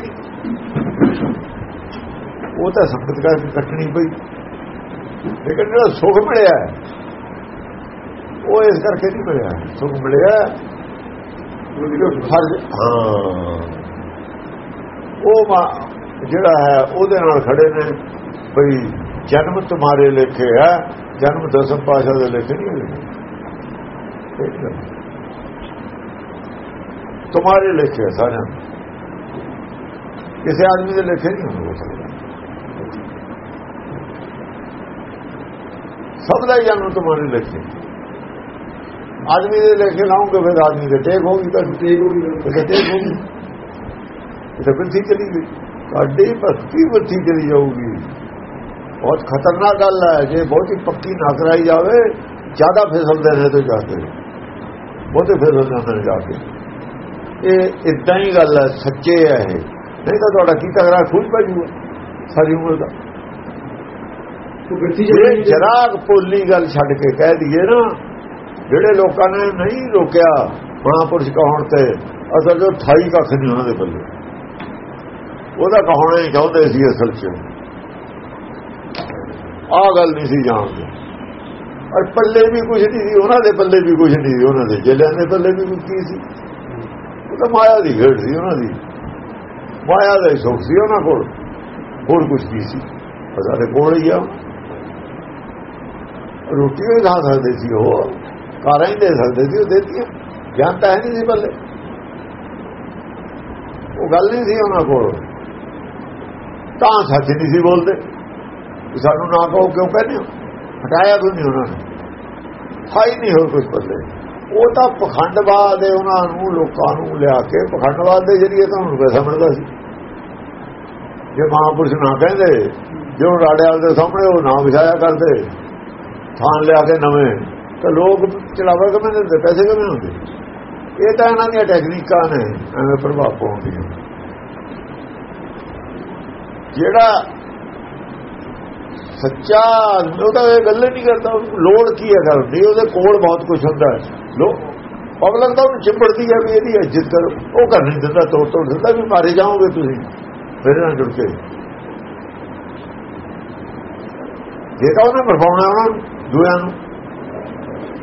ਉਹ ਤਾਂ ਸੰਗਤ ਕਰਕੇ ਕੱਟਣੀ ਪਈ। ਲੇਕਿਨ ਜਿਹੜਾ ਸੁਖ ਮਿਲਿਆ, ਉਹ ਇਸ ਕਰਕੇ ਨਹੀਂ ਮਿਲਿਆ। ਸੁਖ ਮਿਲਿਆ, ਫਰਜ਼, ਹਾਂ। ਉਹ ਜਿਹੜਾ ਹੈ, ਉਹਦੇ ਨਾਲ ਖੜੇ ਨੇ। ਬਈ ਜਨਮ ਤੁਹਾਰੇ ਲਿਖੇ ਹੈ ਜਨਮ ਦਸਮ ਪਾਸ਼ਾ ਦੇ ਲਿਖੇ ਨਹੀਂ ਹੋਏ। ਠੀਕ ਹੈ। ਤੁਹਾਰੇ ਲਿਖੇ ਹੈ ਸਾਰਿਆਂ ਦੇ। ਕਿਸੇ ਆਦਮੀ ਦੇ ਲਿਖੇ ਨਹੀਂ ਹੋ ਸਕਦਾ ਸਭ ਦਾ ਹੀ ਜਨਮ ਤੁਹਾਰੇ ਲਿਖੇ ਆਦਮੀ ਦੇ ਲਿਖੇ ਲਾਉਂਗੇ ਫਿਰ ਆਦਮੀ ਦੇ ਟੇਕ ਹੋਗੀ ਤਾਂ ਤੇ ਕੋਈ ਤੇ ਟੇਕ ਹੋਗੀ ਇਹ ਤਾਂ ਬਿਰਥੀ ਚਲੀ ਗਈ ਤੁਹਾਡੀ ਭਗਤੀ ਬਿਰਥੀ ਚਲੀ ਜਾਊਗੀ ਬਹੁਤ ਖਤਰਨਾਕ ਗੱਲ ਹੈ ਜੇ ਬਹੁਤੀ ਪੱਕੀ ਨਾ ਕਰਾਈ ਜਾਵੇ ਜ਼ਿਆਦਾ ਫਿਸਲਦੇ ਨੇ ਤੋਂ ਬਹੁਤੇ ਜਾਂਦੇ ਨੇ ਜਾ ਕੇ। ਇਹ ਇਦਾਂ ਹੀ ਗੱਲ ਹੈ ਸੱਚੇ ਹੈ ਇਹ। ਨਹੀਂ ਤਾਂ ਤੁਹਾਡਾ ਕੀ ਤਗੜਾ ਖੁਦ ਪੈ ਜੂਗਾ ਸਾਰੀ ਉਮਰ ਦਾ। ਜੇ ਜਰਾਗ ਪੋਲੀ ਗੱਲ ਛੱਡ ਕੇ ਕਹਿ ਦਈਏ ਨਾ ਜਿਹੜੇ ਲੋਕਾਂ ਨੇ ਨਹੀਂ ਰੋਕਿਆ ਮਹਾਪੁਰਸ਼ ਕਹਾਉਣ ਤੇ ਅਸਲ ਜੋ ਥਾਈ ਕੱਖ ਨਹੀਂ ਉਹਨਾਂ ਦੇ ਪੱਲੇ ਉਹਦਾ ਕਹਾਉਣਾ ਹੀ ਚਾਹੁੰਦੇ ਸੀ ਅਸਲ 'ਚ। ਆਹ ਗੱਲ ਨਹੀਂ ਸੀ ਜਾਣਦੇ। ਔਰ ਪੱਲੇ ਵੀ ਕੁਝ ਨਹੀਂ ਸੀ, ਉਹਨਾਂ ਦੇ ਪੱਲੇ ਵੀ ਕੁਝ ਨਹੀਂ ਸੀ, ਉਹਨਾਂ ਦੇ ਜੇਲਿਆਂ ਦੇ ਪੱਲੇ ਵੀ ਕੁਝ ਕੀ ਸੀ? ਉਹ ਤਾਂ ਮਾਇਆ ਦੀ ਖੇਡ ਸੀ ਉਹਨਾਂ ਦੀ। ਮਾਇਆ ਦਾ ਹੀ ਸੁੱਖ ਸੀ ਉਹਨਾਂ ਕੋਲ। ਹੋਰ ਕੁਝ ਨਹੀਂ ਸੀ? ਪਤਾ ਕੋਲ ਹੀ ਆ। ਰੋਟੀ ਵੀ ਖਾ ਸਕਦੇ ਸੀ ਉਹ, ਕਾਰਾਂ ਹੀ ਦੇ ਸਕਦੇ ਸੀ, ਉਹ ਦੇਤੀਆਂ। ਜਾਂ ਤਾਂ ਨਹੀਂ ਸੀ ਬੱਲੇ ਉਹ ਗੱਲ ਨਹੀਂ ਸੀ ਉਹਨਾਂ ਕੋਲ। ਤਾਂ ਸੱਚ ਨਹੀਂ ਸੀ ਬੋਲਦੇ। ਵੀ ਸਾਨੂੰ ਨਾ ਕਹੋ ਕਿਉਂ ਕਹਿੰਦੇ ਹੋ? ਹਟਾਇਆ ਕੋਈ ਨਹੀਂ ਉਹਨਾਂ ਨੇ। ਹਾਈ ਨਹੀਂ ਹੋ ਕੁਝ ਬੰਦੇ ਉਹ ਤਾਂ ਪਖੰਡਵਾਦ ਦੇ ਉਹਨਾਂ ਨੂੰ, ਲੋਕਾਂ ਨੂੰ ਲਿਆ ਕੇ ਪਖੰਡਵਾਦ ਦੇ ਜਰੀਏ ਤਾਂ ਹੁਣ ਪੈਸਾ ਮਿਲਦਾ ਸੀ। ਜੇ ਮਹਾਂਪੁਰਸ਼ ਨਾ ਕਹਿੰਦੇ, ਜੋ ਰਾੜਿਆਲ ਦੇ ਸਾਹਮਣੇ ਉਹ ਨਾ ਵਿਛਾਇਆ ਕਰਦੇ, ਥਾਂ ਲਿਆ ਕੇ ਨਵੇਂ, ਤਾਂ ਲੋਕ ਚਲਾਵਾ ਕਿਵੇਂ ਦਿੰਦੇ, ਪੈਸੇ ਕਿਵੇਂ ਹੁੰਦੇ? ਇਹ ਤਾਂ ਇਹਨਾਂ ਦੀਆਂ ਟੈਕਨੀਕਾਂ ਨੇ, ਐਵੇਂ ਪ੍ਰਭਾਵ ਪਾਉਂਦੀਆਂ ਜਿਹੜਾ ਸੱਚਾ ਆਦਮੀ ਉਹ ਤਾਂ ਇਹ ਗੱਲ ਹੀ ਨਹੀਂ ਕਰਦਾ, ਲੋੜ ਕੀ ਹੈ ਕਰਨ ਦੀ? ਉਹਦੇ ਕੋਲ ਬਹੁਤ ਕੁਝ ਹੁੰਦਾ ਹੈ। ਲੋ ਪਬਲਿਕ ਤਾਂ ਉਹਨੂੰ ਚਿੰਬੜਦੀ ਹੈ ਵੀ ਇਹਦੀ ਇੱਜ਼ਤ ਕਰੋ। ਉਹ ਕਰ ਨਹੀਂ ਦਿੰਦਾ, ਤੋੜ ਤੋੜ ਦਿੰਦਾ ਵੀ ਮਾਰੇ ਜਾਓਗੇ ਤੁਸੀਂ। ਫਿਰ ਨਾਲ ਜੁੜ ਕੇ। ਜੇ ਤਾਂ ਉਹਨੇ ਪਰਫਾਉਣਾ ਉਹਨਾਂ ਨੂੰ ਦੂਆਂ ਨੂੰ।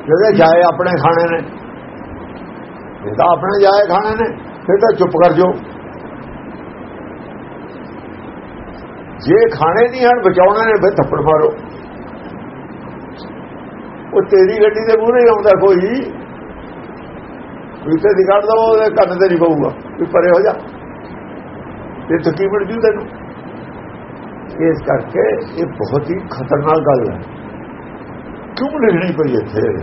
ਜਿਹੜੇ ਜਾਏ ਆਪਣੇ ਖਾਣੇ ਨੇ। ਜੇ ਤਾਂ ਆਪਣੇ ਜਾਏ ਖਾਣੇ ਨੇ, ਫਿਰ ਤਾਂ ਚੁੱਪ ਕਰ ਜਾਓ। ਜੇ ਖਾਣੇ ਨਹੀਂ ਹਨ ਬਚਾਉਣੇ ਨੇ ਫਿਰ ਥੱਪੜ ਮਾਰੋ। ਉਹ ਤੇਰੀ ਗੱਡੀ ਦੇ ਮੂਹਰੇ ਆਉਂਦਾ ਕੋਈ। ਵੀਤੇ ਦੀ ਕੱਢ ਦੋ ਉਹਦੇ ਕੰਨ ਤੇ ਨਹੀਂ ਪਊਗਾ। ਵੀ ਪਰੇ ਹੋ ਜਾ। ਤਾਂ ਕੀ ਬਣ ਜੂ ਤੈਨੂੰ। ਇਸ ਕਰਕੇ ਇਹ ਬਹੁਤ ਹੀ ਖਤਰਨਾਕ ਗੱਲ ਹੈ। ਕਿਉਂ ਲਿਖਣੀ ਪਈ ਇੱਥੇ?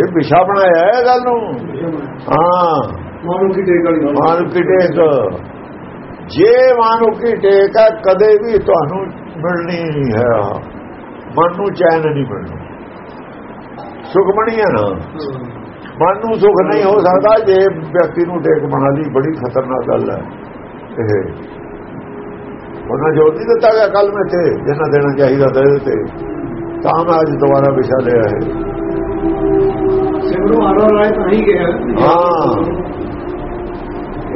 ਇਹ ਵਿਸ਼ਾ ਬਣਾਇਆ ਹੈ ਗੱਲ ਨੂੰ। ਹਾਂ। ਮਾਨੂੰ ਕੀ ਟੇਕ ਵਾਲੀ ਮਾਨੁ ਕੀ ਟੇਕ। ਜੇ ਮਾਨੁ ਕੀ ਟੇਕ ਹੈ ਕਦੇ ਵੀ ਤੁਹਾਨੂੰ ਮਿਲਣੀ ਨਹੀਂ ਹੈ। ਮਨ ਨੂੰ ਚੈਨ ਨਹੀਂ ਮਿਲਣਾ। ਸੁਖ ਬਣੀ ਹੈ ਨਾ? ਮਨ ਨੂੰ ਸੁਖ ਨਹੀਂ ਹੋ ਸਕਦਾ ਜੇ ਵਿਅਕਤੀ ਨੂੰ ਟੇਕ ਬਣਾ ਲਈ। ਬੜੀ ਖਤਰਨਾਕ ਗੱਲ ਹੈ ਇਹ। ਉਹਨਾਂ ਜੋ ਨਹੀਂ ਦਿੱਤਾ ਗਿਆ ਕੱਲ ਮੈਂ ਤੇ ਜਿੰਨਾ ਦੇਣਾ ਚਾਹੀਦਾ ਦੇ ਦਿੱਤੇ। ਤਾਂ ਮੈਂ ਅੱਜ ਦੁਬਾਰਾ ਵਿਸ਼ਾ ਲਿਆ ਹੈ। ਸਿਮਰੂ ਆਰੋ ਰਾਏ ਤਾਂ ਹੀ ਗਿਆ। ਹਾਂ।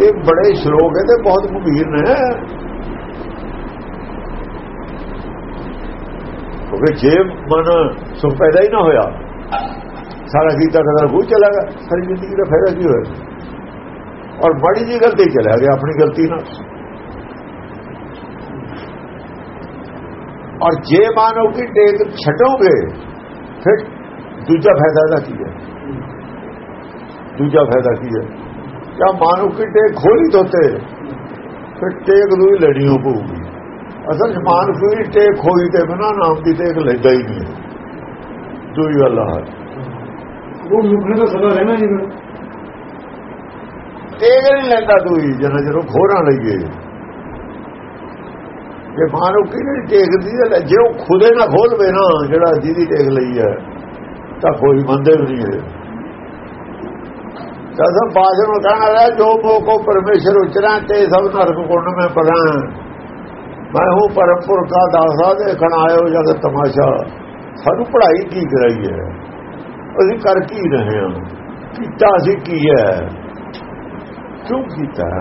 ਇਹ ਬੜੇ ਸ਼ਲੋਕ ਹੈ ਤੇ ਬਹੁਤ ਗੰਭੀਰ ਨੇ। ਕਿਉਂਕਿ ਜੇ ਮਨ ਸੁਖ ਪੈਦਾ ਹੀ ਨਾ ਹੋਇਆ, ਸਾਰਾ ਕੀਤਾ ਕਦਰ ਉਹ ਚਲਾ ਗਿਆ, ਸਾਰੀ ਜ਼ਿੰਦਗੀ ਦਾ ਫਾਇਦਾ ਕੀ ਹੋਇਆ? ਔਰ ਬੜੀ ਜੀ ਗਲਤੀ ਚਲਾ ਗਿਆ, ਆਪਣੀ ਗਲਤੀ ਨਾਲ। ਔਰ ਜੇ ਮਾਨੋ ਕਿ ਟੇਕ ਛੱਡੋਗੇ, ਫਿਰ ਦੂਜਾ ਫਾਇਦਾ ਦਾ ਕੀ ਹੈ? ਦੂਜਾ ਫਾਇਦਾ ਕੀ ਹੈ? ਜਾਂ ਮਾਨੋ ਟੇਕ ਖੋਲੀ ਤੋਤੇ ਫਿਰ ਟੇਕ ਨੂੰ ਹੀ ਲੜੀ ਹੋ ਪਊਗੀ ਅਸਲ ਚ ਮਾਨ ਕੋਈ ਟੇਕ ਖੋਈ ਤੇ ਬਿਨਾ ਨਾਮ ਦੀ ਟੇਕ ਲੈਂਦਾ ਹੀ ਨਹੀਂ। ਦੂਈ ਗੱਲ ਹੈ। ਉਹ ਮੁਖ ਨੇ ਤਾਂ ਸਦਾ ਰਹਿਣਾ ਜੀ ਟੇਕ ਨਹੀਂ ਲੈਂਦਾ ਦੂਈ ਜਨਾ ਜਦੋਂ ਖੋਰਾਂ ਲਈਏ ਜੇ ਮਾਨੋ ਕਿ ਨਹੀਂ ਟੇਕਦੀ ਹੈ ਜੇ ਉਹ ਖੁਦੇ ਨਾ ਖੋਲਵੇ ਨਾ ਜਿਹੜਾ ਜਿਹਦੀ ਟੇਕ ਲਈ ਹੈ ਤਾਂ ਕੋਈ ਵੀ ਨਹੀਂ ਹੈ। ਜਦ ਬਾਜਨ ਨੂੰ ਕਹਿਣਾ ਜੋ ਮੋ ਕੋ ਪਰਮੇਸ਼ਰ ਉਚਰਾਂ ਤੇ ਸਭ ਨਰਕ ਕੁੰਡ ਮੈਂ ਪਰਾਂ ਮੈਂ ਹੂੰ ਪਰਮਪੁਰ ਕਾ ਦਾਸਾ ਦੇਖਣ ਆਇਓ ਜਦ ਤਮਾਸ਼ਾ। ਸਾਨੂੰ ਪੜ੍ਹਾਈ ਕੀ ਕਰਾਈ ਹੈ? ਅਸੀਂ ਕਰ ਕੀ ਰਹੇ ਹਾਂ? ਕੀਤਾ ਅਸੀਂ ਕੀ ਹੈ? ਕਿਉਂ ਕੀਤਾ?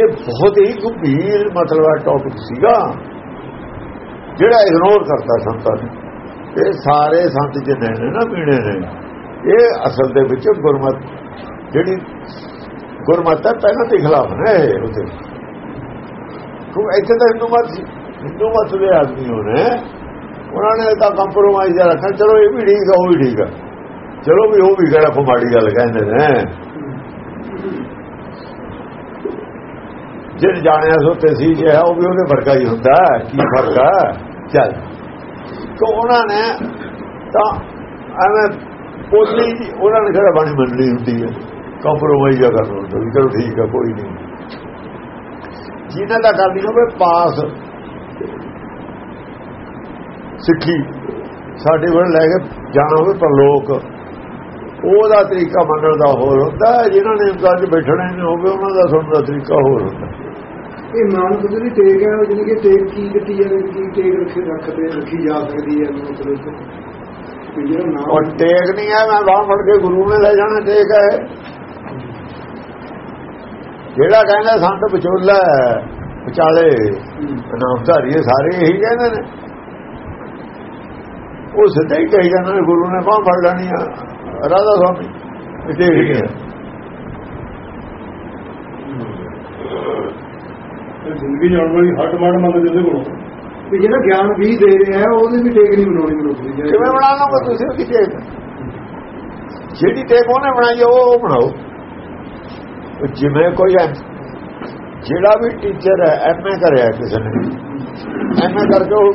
ਇਹ ਬਹੁਤ ਹੀ ਗੰਭੀਰ ਮਤਲਬ ਹੈ ਟੌਪਿਕ ਸੀਗਾ। ਜਿਹੜਾ ਇਗਨੋਰ ਕਰਤਾ ਸੰਤਾਂ ਨੇ। ਇਹ ਸਾਰੇ ਸੰਤ ਜਿਹਨੇ ਨੇ ਨਾ, ਪੀਣੇ ਨੇ। ਇਹ ਅਸਲ ਦੇ ਵਿੱਚ ਗੁਰਮਤ, ਜਿਹੜੀ ਗੁਰਮਤ ਹੈ ਪਹਿਲਾਂ ਦੇ ਖਿਲਾਫ ਨੇ ਉਹਦੇ ਕਿਉਂ ਇੱਥੇ ਤਾਂ ਹਿੰਦੂ ਮਤ ਸੀ। ਹਿੰਦੂ ਮਤ ਦੇ ਆਦਮੀ ਹੋਣੇ ਉਹਨਾਂ ਨੇ ਤਾਂ ਕੰਪਰੋਮਾਈਜ਼ ਰੱਖਿਆ, ਚਲੋ ਇਹ ਵੀ ਠੀਕ ਆ, ਉਹ ਵੀ ਠੀਕ ਆ। ਚਲੋ ਵੀ ਉਹ ਵੀ ਕਿਹੜਾ ਕੋ ਮਾੜੀ ਗੱਲ ਕਹਿੰਦੇ ਨੇ। ਜਿਹੜੇ ਜਾਣਿਆ ਸੋ ਸੀ ਜੇ ਉਹ ਵੀ ਉਹਦੇ ਵਰਗਾ ਹੀ ਹੁੰਦਾ ਕੀ ਫ਼ਰਕ ਹੈ? ਚੱਲ। ਤੋ ਉਹਨਾਂ ਨੇ ਤਾਂ ਐਵੇਂ ਪੋਲੀ ਉਹਨਾਂ ਨੇ ਕਿਹੜਾ ਬਣੀ ਮੰਨਣੀ ਹੁੰਦੀ ਹੈ। ਕੰਪਰੋਮਾਈਜ਼ ਕਰਨਾ ਹੁੰਦਾ ਵੀ ਚਲੋ ਠੀਕ ਹੈ ਕੋਈ ਨਹੀਂ। ਜਿਹਨਾਂ ਦਾ ਕਰਨੀ ਹੋਵੇ ਪਾਸ। ਸਿੱਖੀ ਸਾਡੇ ਕੋਲ ਲੈ ਕੇ ਜਾਣਾ ਹੋਵੇ ਪਰਲੋਕ ਉਹਦਾ ਤਰੀਕਾ ਮੰਨਣ ਦਾ ਹੋਰ ਹੁੰਦਾ ਹੈ, ਜਿਨ੍ਹਾਂ ਨੇ ਗੱਲ 'ਚ ਬੈਠਣੇ ਨੇ ਹੋਵੇ ਉਹਨਾਂ ਦਾ ਸੁਣਨ ਦਾ ਤਰੀਕਾ ਹੋਰ ਹੁੰਦਾ। ਇਹ ਨਾਨਕ ਦੀ ਟੇਕ ਹੈ ਉਹ ਜਿਹਨੇ ਕਿ ਟੇਕ ਕੀ ਕੱਟੀ ਜਾਵੇ ਕੀ ਟੇਕ ਰੱਖੇ ਰੱਖਦੇ ਰੱਖੀ ਜਾ ਸਕਦੀ ਹੈ ਮਤਲਬ ਔਰ ਟੇਕ ਨਹੀਂ ਹੈ ਮੈਂ ਬਾਹ ਫੜ ਕੇ ਗੁਰੂ ਨੇ ਲੈ ਜਾਣਾ ਟੇਕ ਹੈ ਜਿਹੜਾ ਕਹਿੰਦਾ ਸੰਤ ਵਿਚੋਲਾ ਵਿਚਾਲੇ ਨਾਮਧਾਰੀ ਇਹ ਸਾਰੇ ਇਹੀ ਕਹਿੰਦੇ ਨੇ। ਉਹ ਸਿੱਧਾ ਹੀ ਕਹੀ ਜਾਂਦੇ ਨੇ ਗੁਰੂ ਨੇ ਬਾਹ ਫੜ ਲੈਣੀ ਆ ਰਾਧਾ ਇਹ ਟੇਕ ਨਹੀਂ ਹੈ। ਜ਼ਿੰਦਗੀ ਜਾਣ ਵਾਲੀ ਹੱਟ ਮਾਰ ਮੰਗਦੇ ਉਹਦੇ ਕੋਲੋਂ। ਵੀ ਜਿਹੜਾ ਗਿਆਨ ਵੀ ਦੇ ਰਿਹਾ ਹੈ, ਉਹਦੀ ਵੀ ਟੇਕ ਨਹੀਂ ਬਣਾਉਣੀ ਮਨੁੱਖ ਦੀ ਕਿਵੇਂ ਬਣਾ ਲਓਗੇ ਤੁਸੀਂ ਉਹਦੀ ਟੇਕ ਜਿਹੜੀ ਟੇਕ ਉਹਨੇ ਬਣਾਈ ਉਹ ਬਣਾਓ। ਜਿਵੇਂ ਕੋਈ ਹੈ। ਜਿਹੜਾ ਵੀ ਟੀਚਰ ਹੈ ਐਮਏ ਕਰਿਆ ਕਿਸੇ ਨੇ। ਐਮਏ ਕਰਕੇ ਉਹ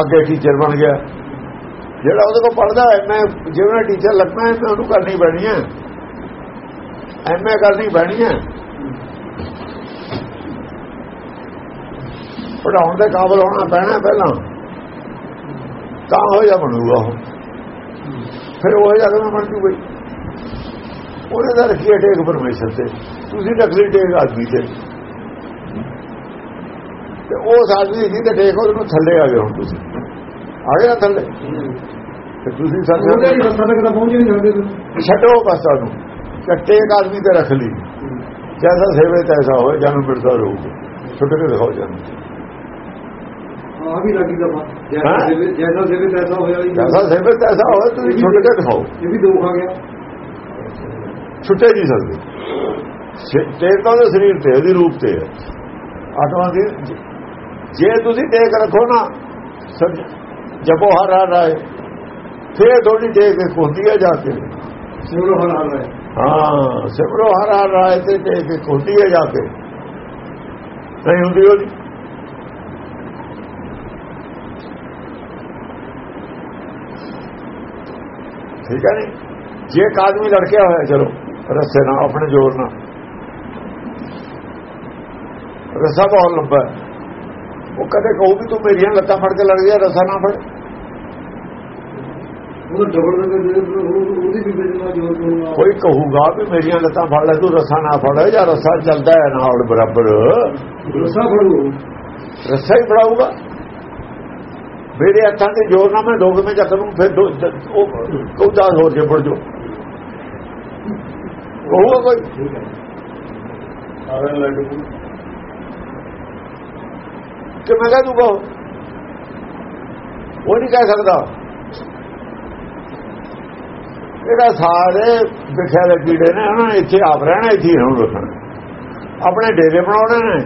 ਅੱਗੇ ਟੀਚਰ ਬਣ ਗਿਆ। ਜਿਹੜਾ ਉਹਦੇ ਕੋਲ ਪੜਦਾ ਐਮਏ ਜਿਵੇਂ ਟੀਚਰ ਲੱਗਣਾ ਹੈ ਤਾਂ ਉਹਨੂੰ ਕਰਨੀ ਪੈਣੀ ਹੈ। ਐਮਏ ਕਰਨੀ ਪੈਣੀ ਹੈ। ਪੜਾਉਣ ਦੇ ਕਾਬਲ ਹੋਣਾ ਪੈਣਾ ਪਹਿਲਾਂ। ਤਾਂ ਹੋ ਜਾ ਬਣੂਗਾ ਉਹ। ਫਿਰ ਉਹ ਜਾ ਕੇ ਬਣ ਜੂ? ਬਈ ਉਹਨੇ ਦਾ ਰੱਖੀ ਟੇਕ ਪਰਮੇਸ਼ਰ ਤੇ। ਤੁਸੀਂ ਰੱਖ ਲਈ ਟੇਕ ਆਦਮੀ ਤੇ। ਤੇ ਉਹ ਆਦਮੀ ਜੀ ਤੇ ਟੇਕ ਉਹਨੂੰ ਥੱਲੇ ਆ ਗਏ ਹੁਣ ਤੁਸੀਂ। ਆ ਗਏ ਥੱਲੇ? ਤੇ ਤੁਸੀਂ ਉਹਦੇ ਸਾਡੇ ਹੀ ਰਸਤਾ ਤੱਕ ਤਾਂ ਪਹੁੰਚ ਹੀ ਨਹੀਂ ਸਕਦੇ ਤੁਸੀਂ। ਛੱਡੋ ਬਸ ਤੁਹਾਨੂੰ ਕਿ ਟੇਕ ਆਦਮੀ ਤੇ ਰੱਖ ਲਈ। ਜੈਸਾ ਸੇਵੇ ਤੈਸਾ ਹੋਏ ਜਨਮ ਮਿਲਦਾ ਰਹੂਗਾ ਛੁੱਟ ਕੇ ਦਿਖਾਓ ਜਨਮ। ਆ ਵੀ ਦਾ ਜੈਸਾ। ਸੇਵੇ ਤੈਸਾ ਹੋਇਆ ਹੀ ਜੈਸਾ ਸੇਵੇ ਤੈਸਾ ਛੁੱਟ ਕੇ ਦਿਖਾਓ। ਇਹ ਵੀ ਦੋ ਖਾ ਗਿਆ। ਛੁੱਟੇ ਨਹੀਂ ਸਕਦੇ ਤਾਂ ਉਹਦੇ ਸਰੀਰ ਤੇ ਉਹਦੀ ਰੂਪ ਤੇ ਹੈ। ਆਤਮਾ ਦੀ ਜੇ ਤੁਸੀਂ ਟੇਕ ਰੱਖੋ ਨਾ ਜਪੋ ਹਰ ਹਰ ਰਾਏ। ਫੇਰ ਥੋੜੀ ਟੇਕ ਹੁੰਦੀ ਹੈ ਜਾ ਕੇ। ਸਿਮਰੋ ਹਰ ਹਾਲ ਹੈ ਹਾਂ ਸਿਮਰੋ ਹਰ ਹਰ ਰਾਏ ਤੇ ਟੇਕ ਹੁੰਦੀ ਹੈ ਜਾ ਕੇ। ਨਹੀਂ ਹੁੰਦੀ ਉਹਦੀ। ਠੀਕ ਹੈ ਨਹੀਂ ਜੇ ਇੱਕ ਆਦਮੀ ਲੜਕਿਆ ਹੋਇਆ ਚਲੋ ਰੱਸੇ ਨਾਲ ਆਪਣੇ ਜ਼ੋਰ ਨਾਲ। ਰੱਸਾ ਬਹੁਤ ਲੰਬਾ। ਉਹ ਕਦੇ ਕਹੂ ਵੀ ਤੂੰ ਮੇਰੀਆਂ ਲੱਤਾਂ ਫੜ ਕੇ ਲੜ ਗਿਆ ਰੱਸਾ ਨਾ ਫੜ। ਕੋਈ ਕਹੂਗਾ ਵੀ ਮੇਰੀਆਂ ਲੱਤਾਂ ਫੜ ਲੈ ਤੂੰ ਰੱਸਾ ਨਾ ਫੜ ਜਾਂ ਰੱਸਾ ਚੱਲਦਾ ਹੈ ਨਾਲ ਬਰਾਬਰ। ਰਸਾ ਫੜੂ। ਰੱਸਾ ਹੀ ਫੜਾਊਗਾ। ਮੇਰੇ ਹੱਥਾਂ ਦੇ ਜ਼ੋਰ ਨਾਲ ਮੈਂ ਦੋਗਵੇਂ ਚੱਕ ਲੂੰ ਫਿਰ ਉਹ ਕਉਦਾ ਹੋਰ ਜੇ। ਫੜ ਜੋ ਕਹੂਗਾ ਕੋਈ ਸਾਰਿਆਂ ਲੱਗ ਕਿ ਮੈਂ ਕਹਿ ਦੂਗਾ ਉਹ? ਉਹ ਨਹੀਂ ਕਹਿ ਸਕਦਾ। ਇਹਦਾ ਸਾਰੇ ਵਿਖਿਆ ਦੇ ਕੀੜੇ ਨੇ ਉਹਨਾਂ ਨੇ ਇੱਥੇ ਆਪ ਰਹਿਣਾ ਇੱਥੇ ਹੀ ਹੁਣ ਰੱਖਣਾ ਆਪਣੇ ਡੇਰੇ ਬਣਾਉਣੇ ਨੇ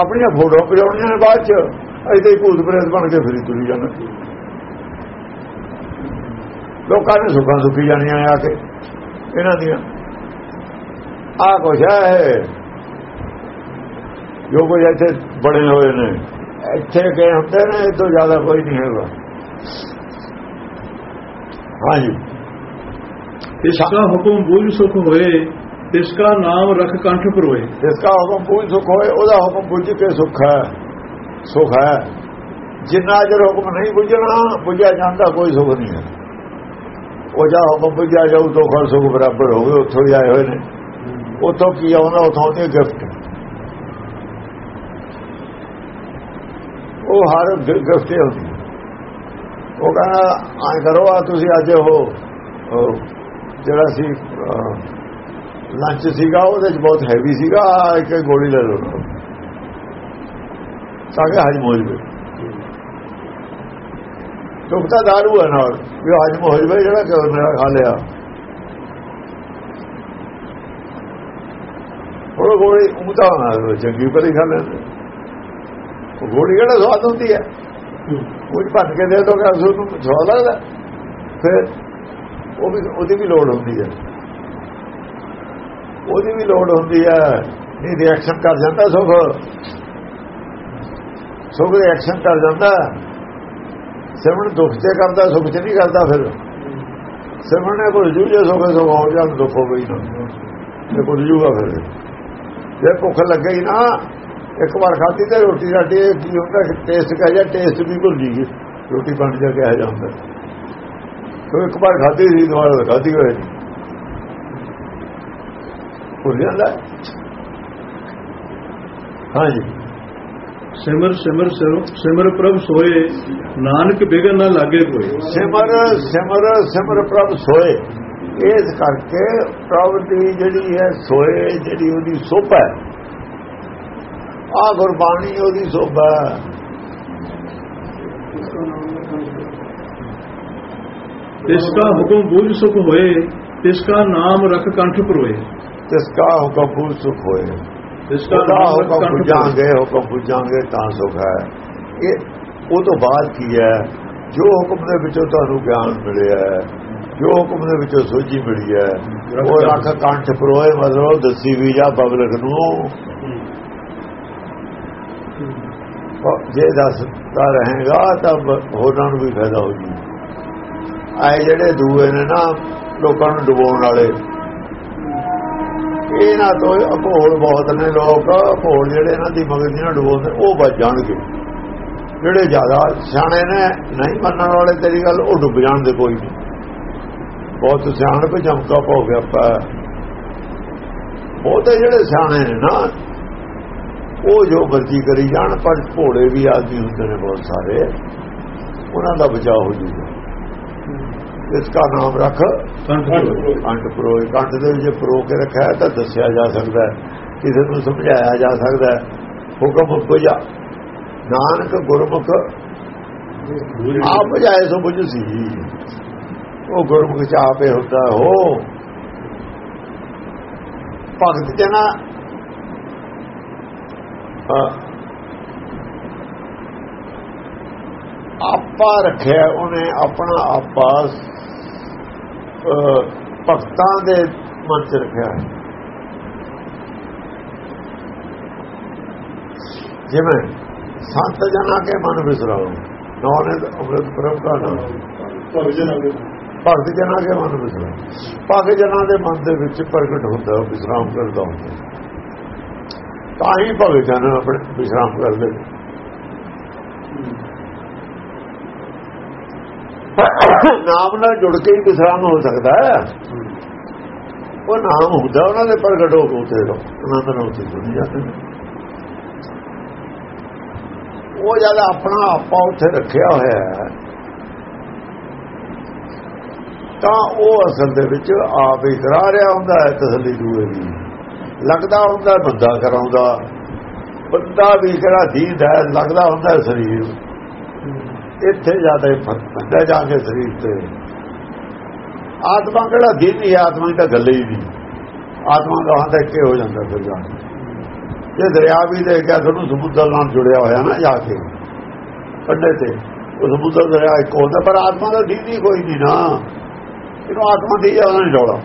ਆਪਣੀਆਂ ਫੋਟੋ ਪਜਾਉਣੀਆਂ ਨੇ ਬਾਅਦ ਚ। ਇੱਥੇ ਹੀ ਭੂਤ ਪ੍ਰੇਤ ਬਣ ਕੇ ਫਿਰੀ ਤੁਰੀ ਜਾਣਾ ਲੋਕਾਂ ਨੇ ਸੁੱਖਾਂ ਸੁੱਖੀ ਜਾਣੀਆਂ ਆ ਕੇ ਇਹਨਾਂ ਦੀਆਂ। ਆ ਕੁਛ ਹੈ ਜੋ ਕੋਈ ਇੱਥੇ ਬੜੇ ਹੋਏ ਨੇ ਇੱਥੇ ਗਏ ਹੁੰਦੇ ਨੇ ਇਹ ਤੋਂ ਜ਼ਿਆਦਾ ਕੋਈ ਨਹੀਂ ਹੈਗਾ। ਹਾਂਜੀ। ਇਸਕਾ ਹੁਕਮ ਬੂਝ ਸੁਖ ਹੋਏ ਇਸਕਾ ਨਾਮ ਰਖ ਕੰਠ ਪਰੋਏ ਜਿਸਕਾ ਹੁਕਮ ਪੂਜ ਸੁਖ ਹੋਏ ਉਹਦਾ ਹੁਕਮ ਬੁੱਝ ਕੇ ਸੁਖ ਹੈ। ਸੁਖ ਹੈ। ਜਿੰਨਾ ਜਰ ਹੁਕਮ ਨਹੀਂ ਬੁੱਝਣਾ, ਬੁੱਝਿਆ ਜਾਂਦਾ, ਕੋਈ ਸੁਖ ਨਹੀਂ ਹੈ। ਉਹ ਜਾ ਹੁਕਮ ਬੁੱਝਿਆ ਜਾਊ ਤਾਂ ਖਰ ਸੁਖ ਬਰਾਬਰ ਹੋਵੇ, ਉੱਥੋਂ ਹੀ ਆਏ ਹੋਏ ਨੇ। ਉੱਥੋਂ ਕੀ ਆਉਂਦਾ ਉੱਥੋਂ ਦੀ ਗਿਫਟ। ਉਹ ਹਰ ਗਿਫਟ ਹੀ ਹੁੰਦੀ ਹੈ। ਉਹ ਕਹਿੰਦਾ, ਐ ਕਰੋ, ਆ ਤੁਸੀਂ ਅੱਜ ਉਹ ਜਿਹੜਾ ਸੀ ਲੰਚ ਸੀਗਾ, ਉਹਦੇ ਚ ਬਹੁਤ ਹੈਵੀ ਸੀਗਾ ਆਹ ਇੱਕ ਗੋਲੀ ਲੈ ਲਓ। ਤਾਂ ਕਿ ਹਜਮ ਹੋ ਜਵੇ ਦੁੱਖ ਤਾਂ ਦਾਰੂ ਹੈ ਨਾਲ ਵੀ ਹਜਮ ਹੋ ਜਵੇ ਜਿਹੜਾ ਕਿ ਮੇਰਾ ਖਾ ਲਿਆ ਉਹ ਗੋਲੀ ਉਹ ਤਾਂ ਚੰਗੀ ਭਲੀ ਖਾ ਲੈਂਦੇ ਉਹ ਗੋਲੀ ਕਿਹੜਾ ਸਵਾਦ ਹੁੰਦੀ ਹੈ ਉਹ ਭੱਜ ਕੇ ਦੇ ਦੋ ਕਿ ਉਸ ਨੂੰ ਸਵਾਦ ਲੱਗਦਾ ਫਿਰ ਉਹ ਵੀ ਉਹਦੀ ਵੀ ਲੋੜ ਹੁੰਦੀ ਹੈ ਉਹਦੀ ਵੀ ਲੋੜ ਹੁੰਦੀ ਹੈ ਇਹ ਰਿਐਕਸ਼ਨ ਕਰ ਜਾਂਦਾ ਸੁਖ ਸੁਖ ਰਿਐਕਸ਼ਨ ਕਰ ਜਾਂਦਾ। ਸਿਮਰਨ ਦੁੱਖ ਤੇ ਕਰਦਾ, ਸੁਖ ਤੇ ਨਹੀਂ ਕਰਦਾ ਫਿਰ। ਸਿਮਰਨ ਨੇ ਕੋਈ ਜੂਝੇ ਸੁਖ ਸੁਖ ਹੋ ਜਾਂ ਦੁੱਖ ਹੋ ਗਈ ਨਾ। ਇਹ ਕੋਈ ਜੂਗਾ ਫਿਰ। ਜੇ ਭੁੱਖ ਲੱਗੇ ਨਾ, ਇੱਕ ਵਾਰ ਖਾਧੀ ਤੇ ਰੋਟੀ ਰਾਟੀ ਕੀ ਹੁੰਦਾ ਟੇਸਟ ਕਹ ਜਾ ਟੇਸਟ ਵੀ ਭੁੱਲ ਜੀ ਰੋਟੀ ਬਣ ਜਾ ਕੇ ਆ ਜਾਂਦਾ। ਤੋ ਇੱਕ ਵਾਰ ਖਾਧੀ ਸੀ, ਦੁਬਾਰਾ ਖਾਧੀ ਹੋਏ ਭੁੱਲ ਜਾਂਦਾ। ਹਾਂਜੀ। ਸਿਮਰ ਸਿਮਰ ਸਿਮਰ ਪ੍ਰਭ ਸੋਏ ਨਾਨਕ ਬਿਗਨ ਨਾ ਲਾਗੇ ਕੋਈ। ਸਿਮਰ ਸਿਮਰ ਸਿਮਰ ਪ੍ਰਭ ਸੋਏ। ਇਸ ਕਰਕੇ ਪ੍ਰਭ ਦੀ ਜਿਹੜੀ ਹੈ ਸੋਏ ਜਿਹੜੀ ਉਹਦੀ ਸੋਭਾ ਹੈ। ਆ ਗੁਰਬਾਣੀ ਉਹਦੀ ਸੋਭਾ ਇਸ ਦਾ ਹੁਕਮ ਬੂਝ ਸੁਖ ਹੋਏ ਇਸ ਦਾ ਨਾਮ ਰਖ ਕੰਠ ਪਰੋਏ। ਜਿਸ ਕਾ ਹੁਕਮ ਬੂਝ ਸੁਖ ਹੋਏ। ਇਸ ਦਾ ਹੁਕਮ ਬੁਝਾਂਗੇ ਹੁਕਮ ਬੁਝਾਂਗੇ ਤਾਂ ਸੁਖ ਹੈ। ਇਹ ਉਹ ਤੋਂ ਬਾਅਦ ਕੀ ਹੈ? ਜੋ ਹੁਕਮ ਦੇ ਵਿੱਚੋਂ ਤੁਹਾਨੂੰ ਗਿਆਨ ਮਿਲਿਆ ਹੈ, ਜੋ ਹੁਕਮ ਦੇ ਵਿੱਚੋਂ ਸੋਝੀ ਮਿਲੀ ਹੈ ਉਹ ਰੱਖ ਕੰਠ। ਪਰੋਏ ਮਤਲਬ ਦੱਸੀ ਵੀ ਜਾ ਪਬਲਿਕ ਨੂੰ। ਜੇ ਦੱਸਦਾ ਰਹੇਗਾ ਤਾਂ ਹੋਰਾਂ ਨੂੰ ਵੀ ਫਾਇਦਾ ਹੋ ਜੂ। ਆਏ ਜਿਹੜੇ ਦੂਏ ਨੇ ਨਾ ਲੋਕਾਂ ਨੂੰ ਡੁਬਾਉਣ ਵਾਲੇ ਇਹਨਾਂ ਤੋਂ ਅਭੋਲ ਬਹੁਤ ਨੇ ਲੋਕ, ਅਭੋਲ ਜਿਹੜੇ ਇਹਨਾਂ ਦੀ ਮਗਰ ਦੀਆਂ ਡੁਬਾਉਂਦੇ ਉਹ ਬਚ ਜਾਣਗੇ। ਜਿਹੜੇ ਜ਼ਿਆਦਾ ਸਿਆਣੇ ਨੇ, ਨਹੀਂ ਮੰਨਣ ਵਾਲੇ ਤੇਰੀ ਗੱਲ, ਉਹ ਡੁੱਬ ਜਾਣਦੇ ਕੋਈ ਨਹੀਂ। ਬਹੁਤ ਸਿਆਣ ਪੇ ਚਮਕਾ ਪੋ ਗਿਆ ਆਪਾਂ। ਬਹੁਤੇ ਜਿਹੜੇ ਸਿਆਣੇ ਨੇ ਨਾ, ਉਹ ਜੋ ਮਰਜ਼ੀ ਕਰੀ ਜਾਣ, ਪਰ ਭੋਲੇ ਵੀ ਆਦਮੀ ਹੁੰਦੇ ਨੇ ਬਹੁਤ ਸਾਰੇ। ਉਹਨਾਂ ਦਾ ਬਚਾਅ ਹੋ ਜੂਗਾ। ਇਸ ਦਾ ਨਾਮ ਰੱਖ। ਕੰਠ ਪਰੋਏ ਕੰਠ ਦੇ ਵਿੱਚ ਪਰੋ ਕੇ ਰੱਖਿਆ ਤਾਂ ਦੱਸਿਆ ਜਾ ਸਕਦਾ ਹੈ। ਕਿਸੇ ਨੂੰ ਸਮਝਾਇਆ ਜਾ ਸਕਦਾ ਹੈ। ਹੁਕਮ ਬੁਝਾ ਨਾਨਕ ਗੁਰਮੁਖ ਆਪ ਬੁਝਾਏ ਸੋ ਬੁਝ ਸੀ। ਉਹ ਗੁਰਮੁਖ ਚ ਆਪੇ ਹੁੰਦਾ ਹੋ। ਭਗਤ ਜਨਾ। ਆਪਾ ਰੱਖਿਆ ਉਹਨੇ ਆਪਣਾ ਆਪਾ ਭਗਤਾਂ ਦੇ ਮਨ ਚ ਰੱਖਿਆ ਜਿਵੇਂ ਸੰਤ ਜਨਾ ਕੇ ਮਨ ਵਿਸਰਾਓ ਨੌਨੇ ਅੰਮ੍ਰਿਤ ਪ੍ਰਭ ਦਾ ਨਾਮ। ਭਗਤ ਜਨਾ ਕੇ। ਮਨ ਵਿਸਰਾਓ ਭਗਤ ਜਨਾ ਦੇ ਮਨ ਦੇ ਵਿੱਚ ਪ੍ਰਗਟ ਹੁੰਦਾ ਉਹ ਵਿਸਰਾਮ ਕਰਦਾ ਹੁੰਦਾ। ਤਾਂ ਹੀ ਭਗਤ ਜਨ ਆਪਣੇ ਵਿਸਰਾਮ ਕਰਦੇ ਨਾਮ ਨਾਲ ਜੁੜ ਕੇ ਹੀ ਵਿਸਰਾਮ ਹੋ ਸਕਦਾ ਹੈ। ਉਹ ਨਾਮ ਹੁੰਦਾ, ਉਹਨਾਂ ਦੇ ਪ੍ਰਗਟ ਹੋ ਕੇ ਰੋ ਉਹਨਾਂ ਦਾ ਨਾਮ ਜੁੜ ਜਾਂਦੇ। ਉਹ ਜਦ ਆਪਣਾ ਆਪਾ ਉੱਥੇ ਰੱਖਿਆ ਹੋਇਆ ਹੈ, ਤਾਂ ਉਹ ਅਸਲ ਦੇ ਵਿੱਚ ਆਪ ਹੀ ਕਰਾ ਰਿਹਾ ਹੁੰਦਾ ਹੈ, ਤਸੱਲੀ ਦੂਏ ਦੀ। ਲੱਗਦਾ ਹੁੰਦਾ, ਬੰਦਾ ਕਰਾਉਂਦਾ। ਬੰਦਾ ਵੀ ਕਿਹੜਾ ਦੀਦ ਹੈ, ਲੱਗਦਾ ਹੁੰਦਾ ਸਰੀਰ। ਇੱਥੇ ਜ਼ਿਆਦਾ ਫ਼ਰਕ ਪੈਂਦਾ, ਜਾ ਕੇ ਸਰੀਰ ਤੇ। ਆਤਮਾ ਕਿਹੜਾ ਦਿਨ ਹੀ ਆਤਮਾ ਦੀ ਤਾਂ ਗੱਲ ਹੀ ਨਹੀਂ। ਆਤਮਾ ਦਾ ਹੱਥ ਇੱਕੇ ਹੋ ਜਾਂਦਾ ਫਿਰ ਜਾ ਜੇ ਦਰਿਆ ਵੀ ਦੇ ਗਿਆ ਤੁਹਾਨੂੰ ਸਮੁੰਦਰ ਨਾਲ ਜੁੜਿਆ ਹੋਇਆ ਨਾ ਜਾ ਕੇ। ਕੰਢੇ ਤੇ। ਉਹ ਸਮੁੰਦਰ, ਦਰਿਆ ਇੱਕ ਹੁੰਦਾ ਪਰ ਆਤਮਾ ਦਾ ਦਿਨ ਕੋਈ ਨਹੀਂ ਨਾ। ਇਹਨੂੰ ਆਤਮਾ ਦੀ ਉਹਦਾ ਨਹੀਂ ਰੌਲਾ।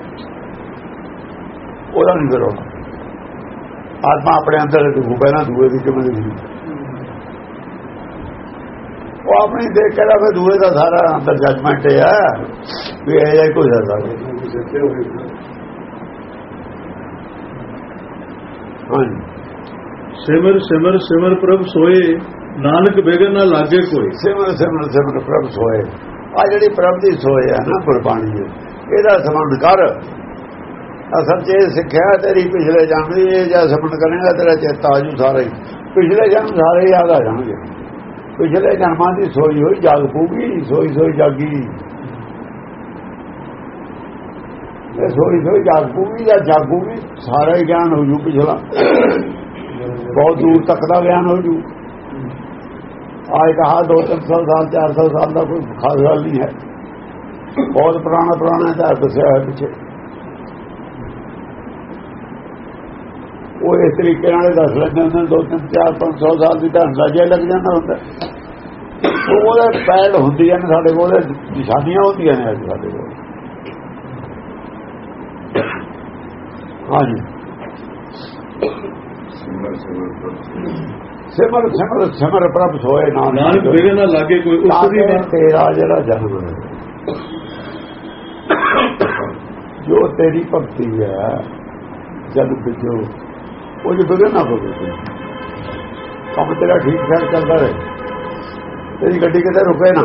ਉਹਦਾ ਨਹੀਂ ਰੌਲਾ। ਆਤਮਾ ਆਪਣੇ ਅੰਦਰ ਡੁੱਬੂ ਪਹਿਲਾਂ ਦੂਏ ਦੀ ਕਿਵੇਂ ਦੀ ਉਹ ਆਪਣੀ ਦੇਖ ਕੇ ਫਿਰ ਦੂਏ ਦਾ ਸਾਰਾ ਅੰਦਰ ਜਜਮੈਂਟ ਹੈ ਵੀ ਇਹ ਜਾਈ ਕੋਈ ਸਕਦਾ ਹਾਂਜੀ। ਸਿਮਰ ਸਿਮਰ ਸਿਮਰ ਪ੍ਰਭ ਸੋਏ ਨਾਨਕ ਬਿਗਨ ਨਾ ਲਾਗੇ ਕੋਈ। ਸਿਮਰ ਸਿਮਰ ਸਿਮਰ ਪ੍ਰਭ ਸੋਏ। ਆ ਜਿਹੜੀ ਪ੍ਰਭ ਦੀ ਸੋਏ ਹੈ ਨਾ ਗੁਰਬਾਣੀ ਇਹਦਾ ਸੰਬੰਧ ਕਰ। ਅਸਲ 'ਚ ਇਹ ਸਿੱਖਿਆ ਤੇਰੀ ਪਿਛਲੇ ਜਨਮ ਦੀ ਇਹ ਜਾਂ ਸੰਬੰਧ ਕਰੇਗਾ ਤੇਰਾ ਚੇਤਾ ਆਜੂ ਸਾਰਾ ਪਿਛਲੇ ਜਨਮ ਸਾਰੇ ਯਾਦ ਆ ਜਾਣਗੇ। ਪਿਛਲੇ ਜਨਮਾਂ ਦੀ ਸੋਈ ਹੋਈ ਜਾਗ ਪੂਗੀ, ਸੋਈ ਸੋਈ ਜਾਗੀ। ਇਹ ਸੋਈ ਸੋਈ ਜਾਗ ਪੂਗੀ ਜਾਂ ਜਾਗੂਗੀ ਸਾਰਾ ਹੀ ਗਿਆਨ ਹੋ ਜੂ ਪਿਛਲਾ। ਬਹੁਤ ਦੂਰ ਤੱਕ ਦਾ ਗਿਆਨ ਹੋ ਜੂ ਆਏ ਕਹਾ 2-300 ਸਾਲ 400 ਸਾਲ ਦਾ ਕੋਈ ਖਾਸ ਗੱਲ ਨਹੀਂ ਹੈ। ਬਹੁਤ ਪੁਰਾਣਾ ਪੁਰਾਣਾ ਇਤਿਹਾਸ ਦੱਸਿਆ ਹੈ ਪਿੱਛੇ। ਉਹ ਇਸ ਤਰੀਕੇ ਨਾਲ ਦੱਸ ਲੈਂਦੇ ਹੁੰਦੇ ਦੋ ਤਿੰਨ ਚਾਰ 500 ਸਾਲ ਦੀ ਤਾਂ ਅੰਦਾਜ਼ਾ ਲੱਗ ਜਾਂਦਾ ਹੁੰਦਾ। ਉਹ ਉਹਦੇ ਪੈੜ ਹੁੰਦੀਆਂ ਨੇ ਸਾਡੇ ਕੋਲ ਨਿਸ਼ਾਨੀਆਂ ਹੁੰਦੀਆਂ ਨੇ ਸਾਡੇ ਕੋਲ। ਹਾਂਜੀ। ਸਿਮਰ ਸਿਮਰ ਸਿਮਰ ਪ੍ਰਭ ਸੋਏ ਨਾਮ ਨਾਨਕ ਮੇਰੇ ਨਾਲ ਲਾਗੇ ਕੋਈ ਉਸ ਦੀ ਤੇਰਾ ਜਿਹੜਾ ਜਨਮ ਜੋ ਤੇਰੀ ਭਗਤੀ ਹੈ ਜਦ ਵਿਚੋ ਉਹ ਜੋ ਬਿਗੜ ਨਾ ਪਵੇ ਕੰਮ ਤੇਰਾ ਠੀਕ ਠਾਕ ਚੱਲਦਾ ਰਹੇ। ਤੇਰੀ ਗੱਡੀ ਕਿਤੇ ਰੁਕੇ ਨਾ।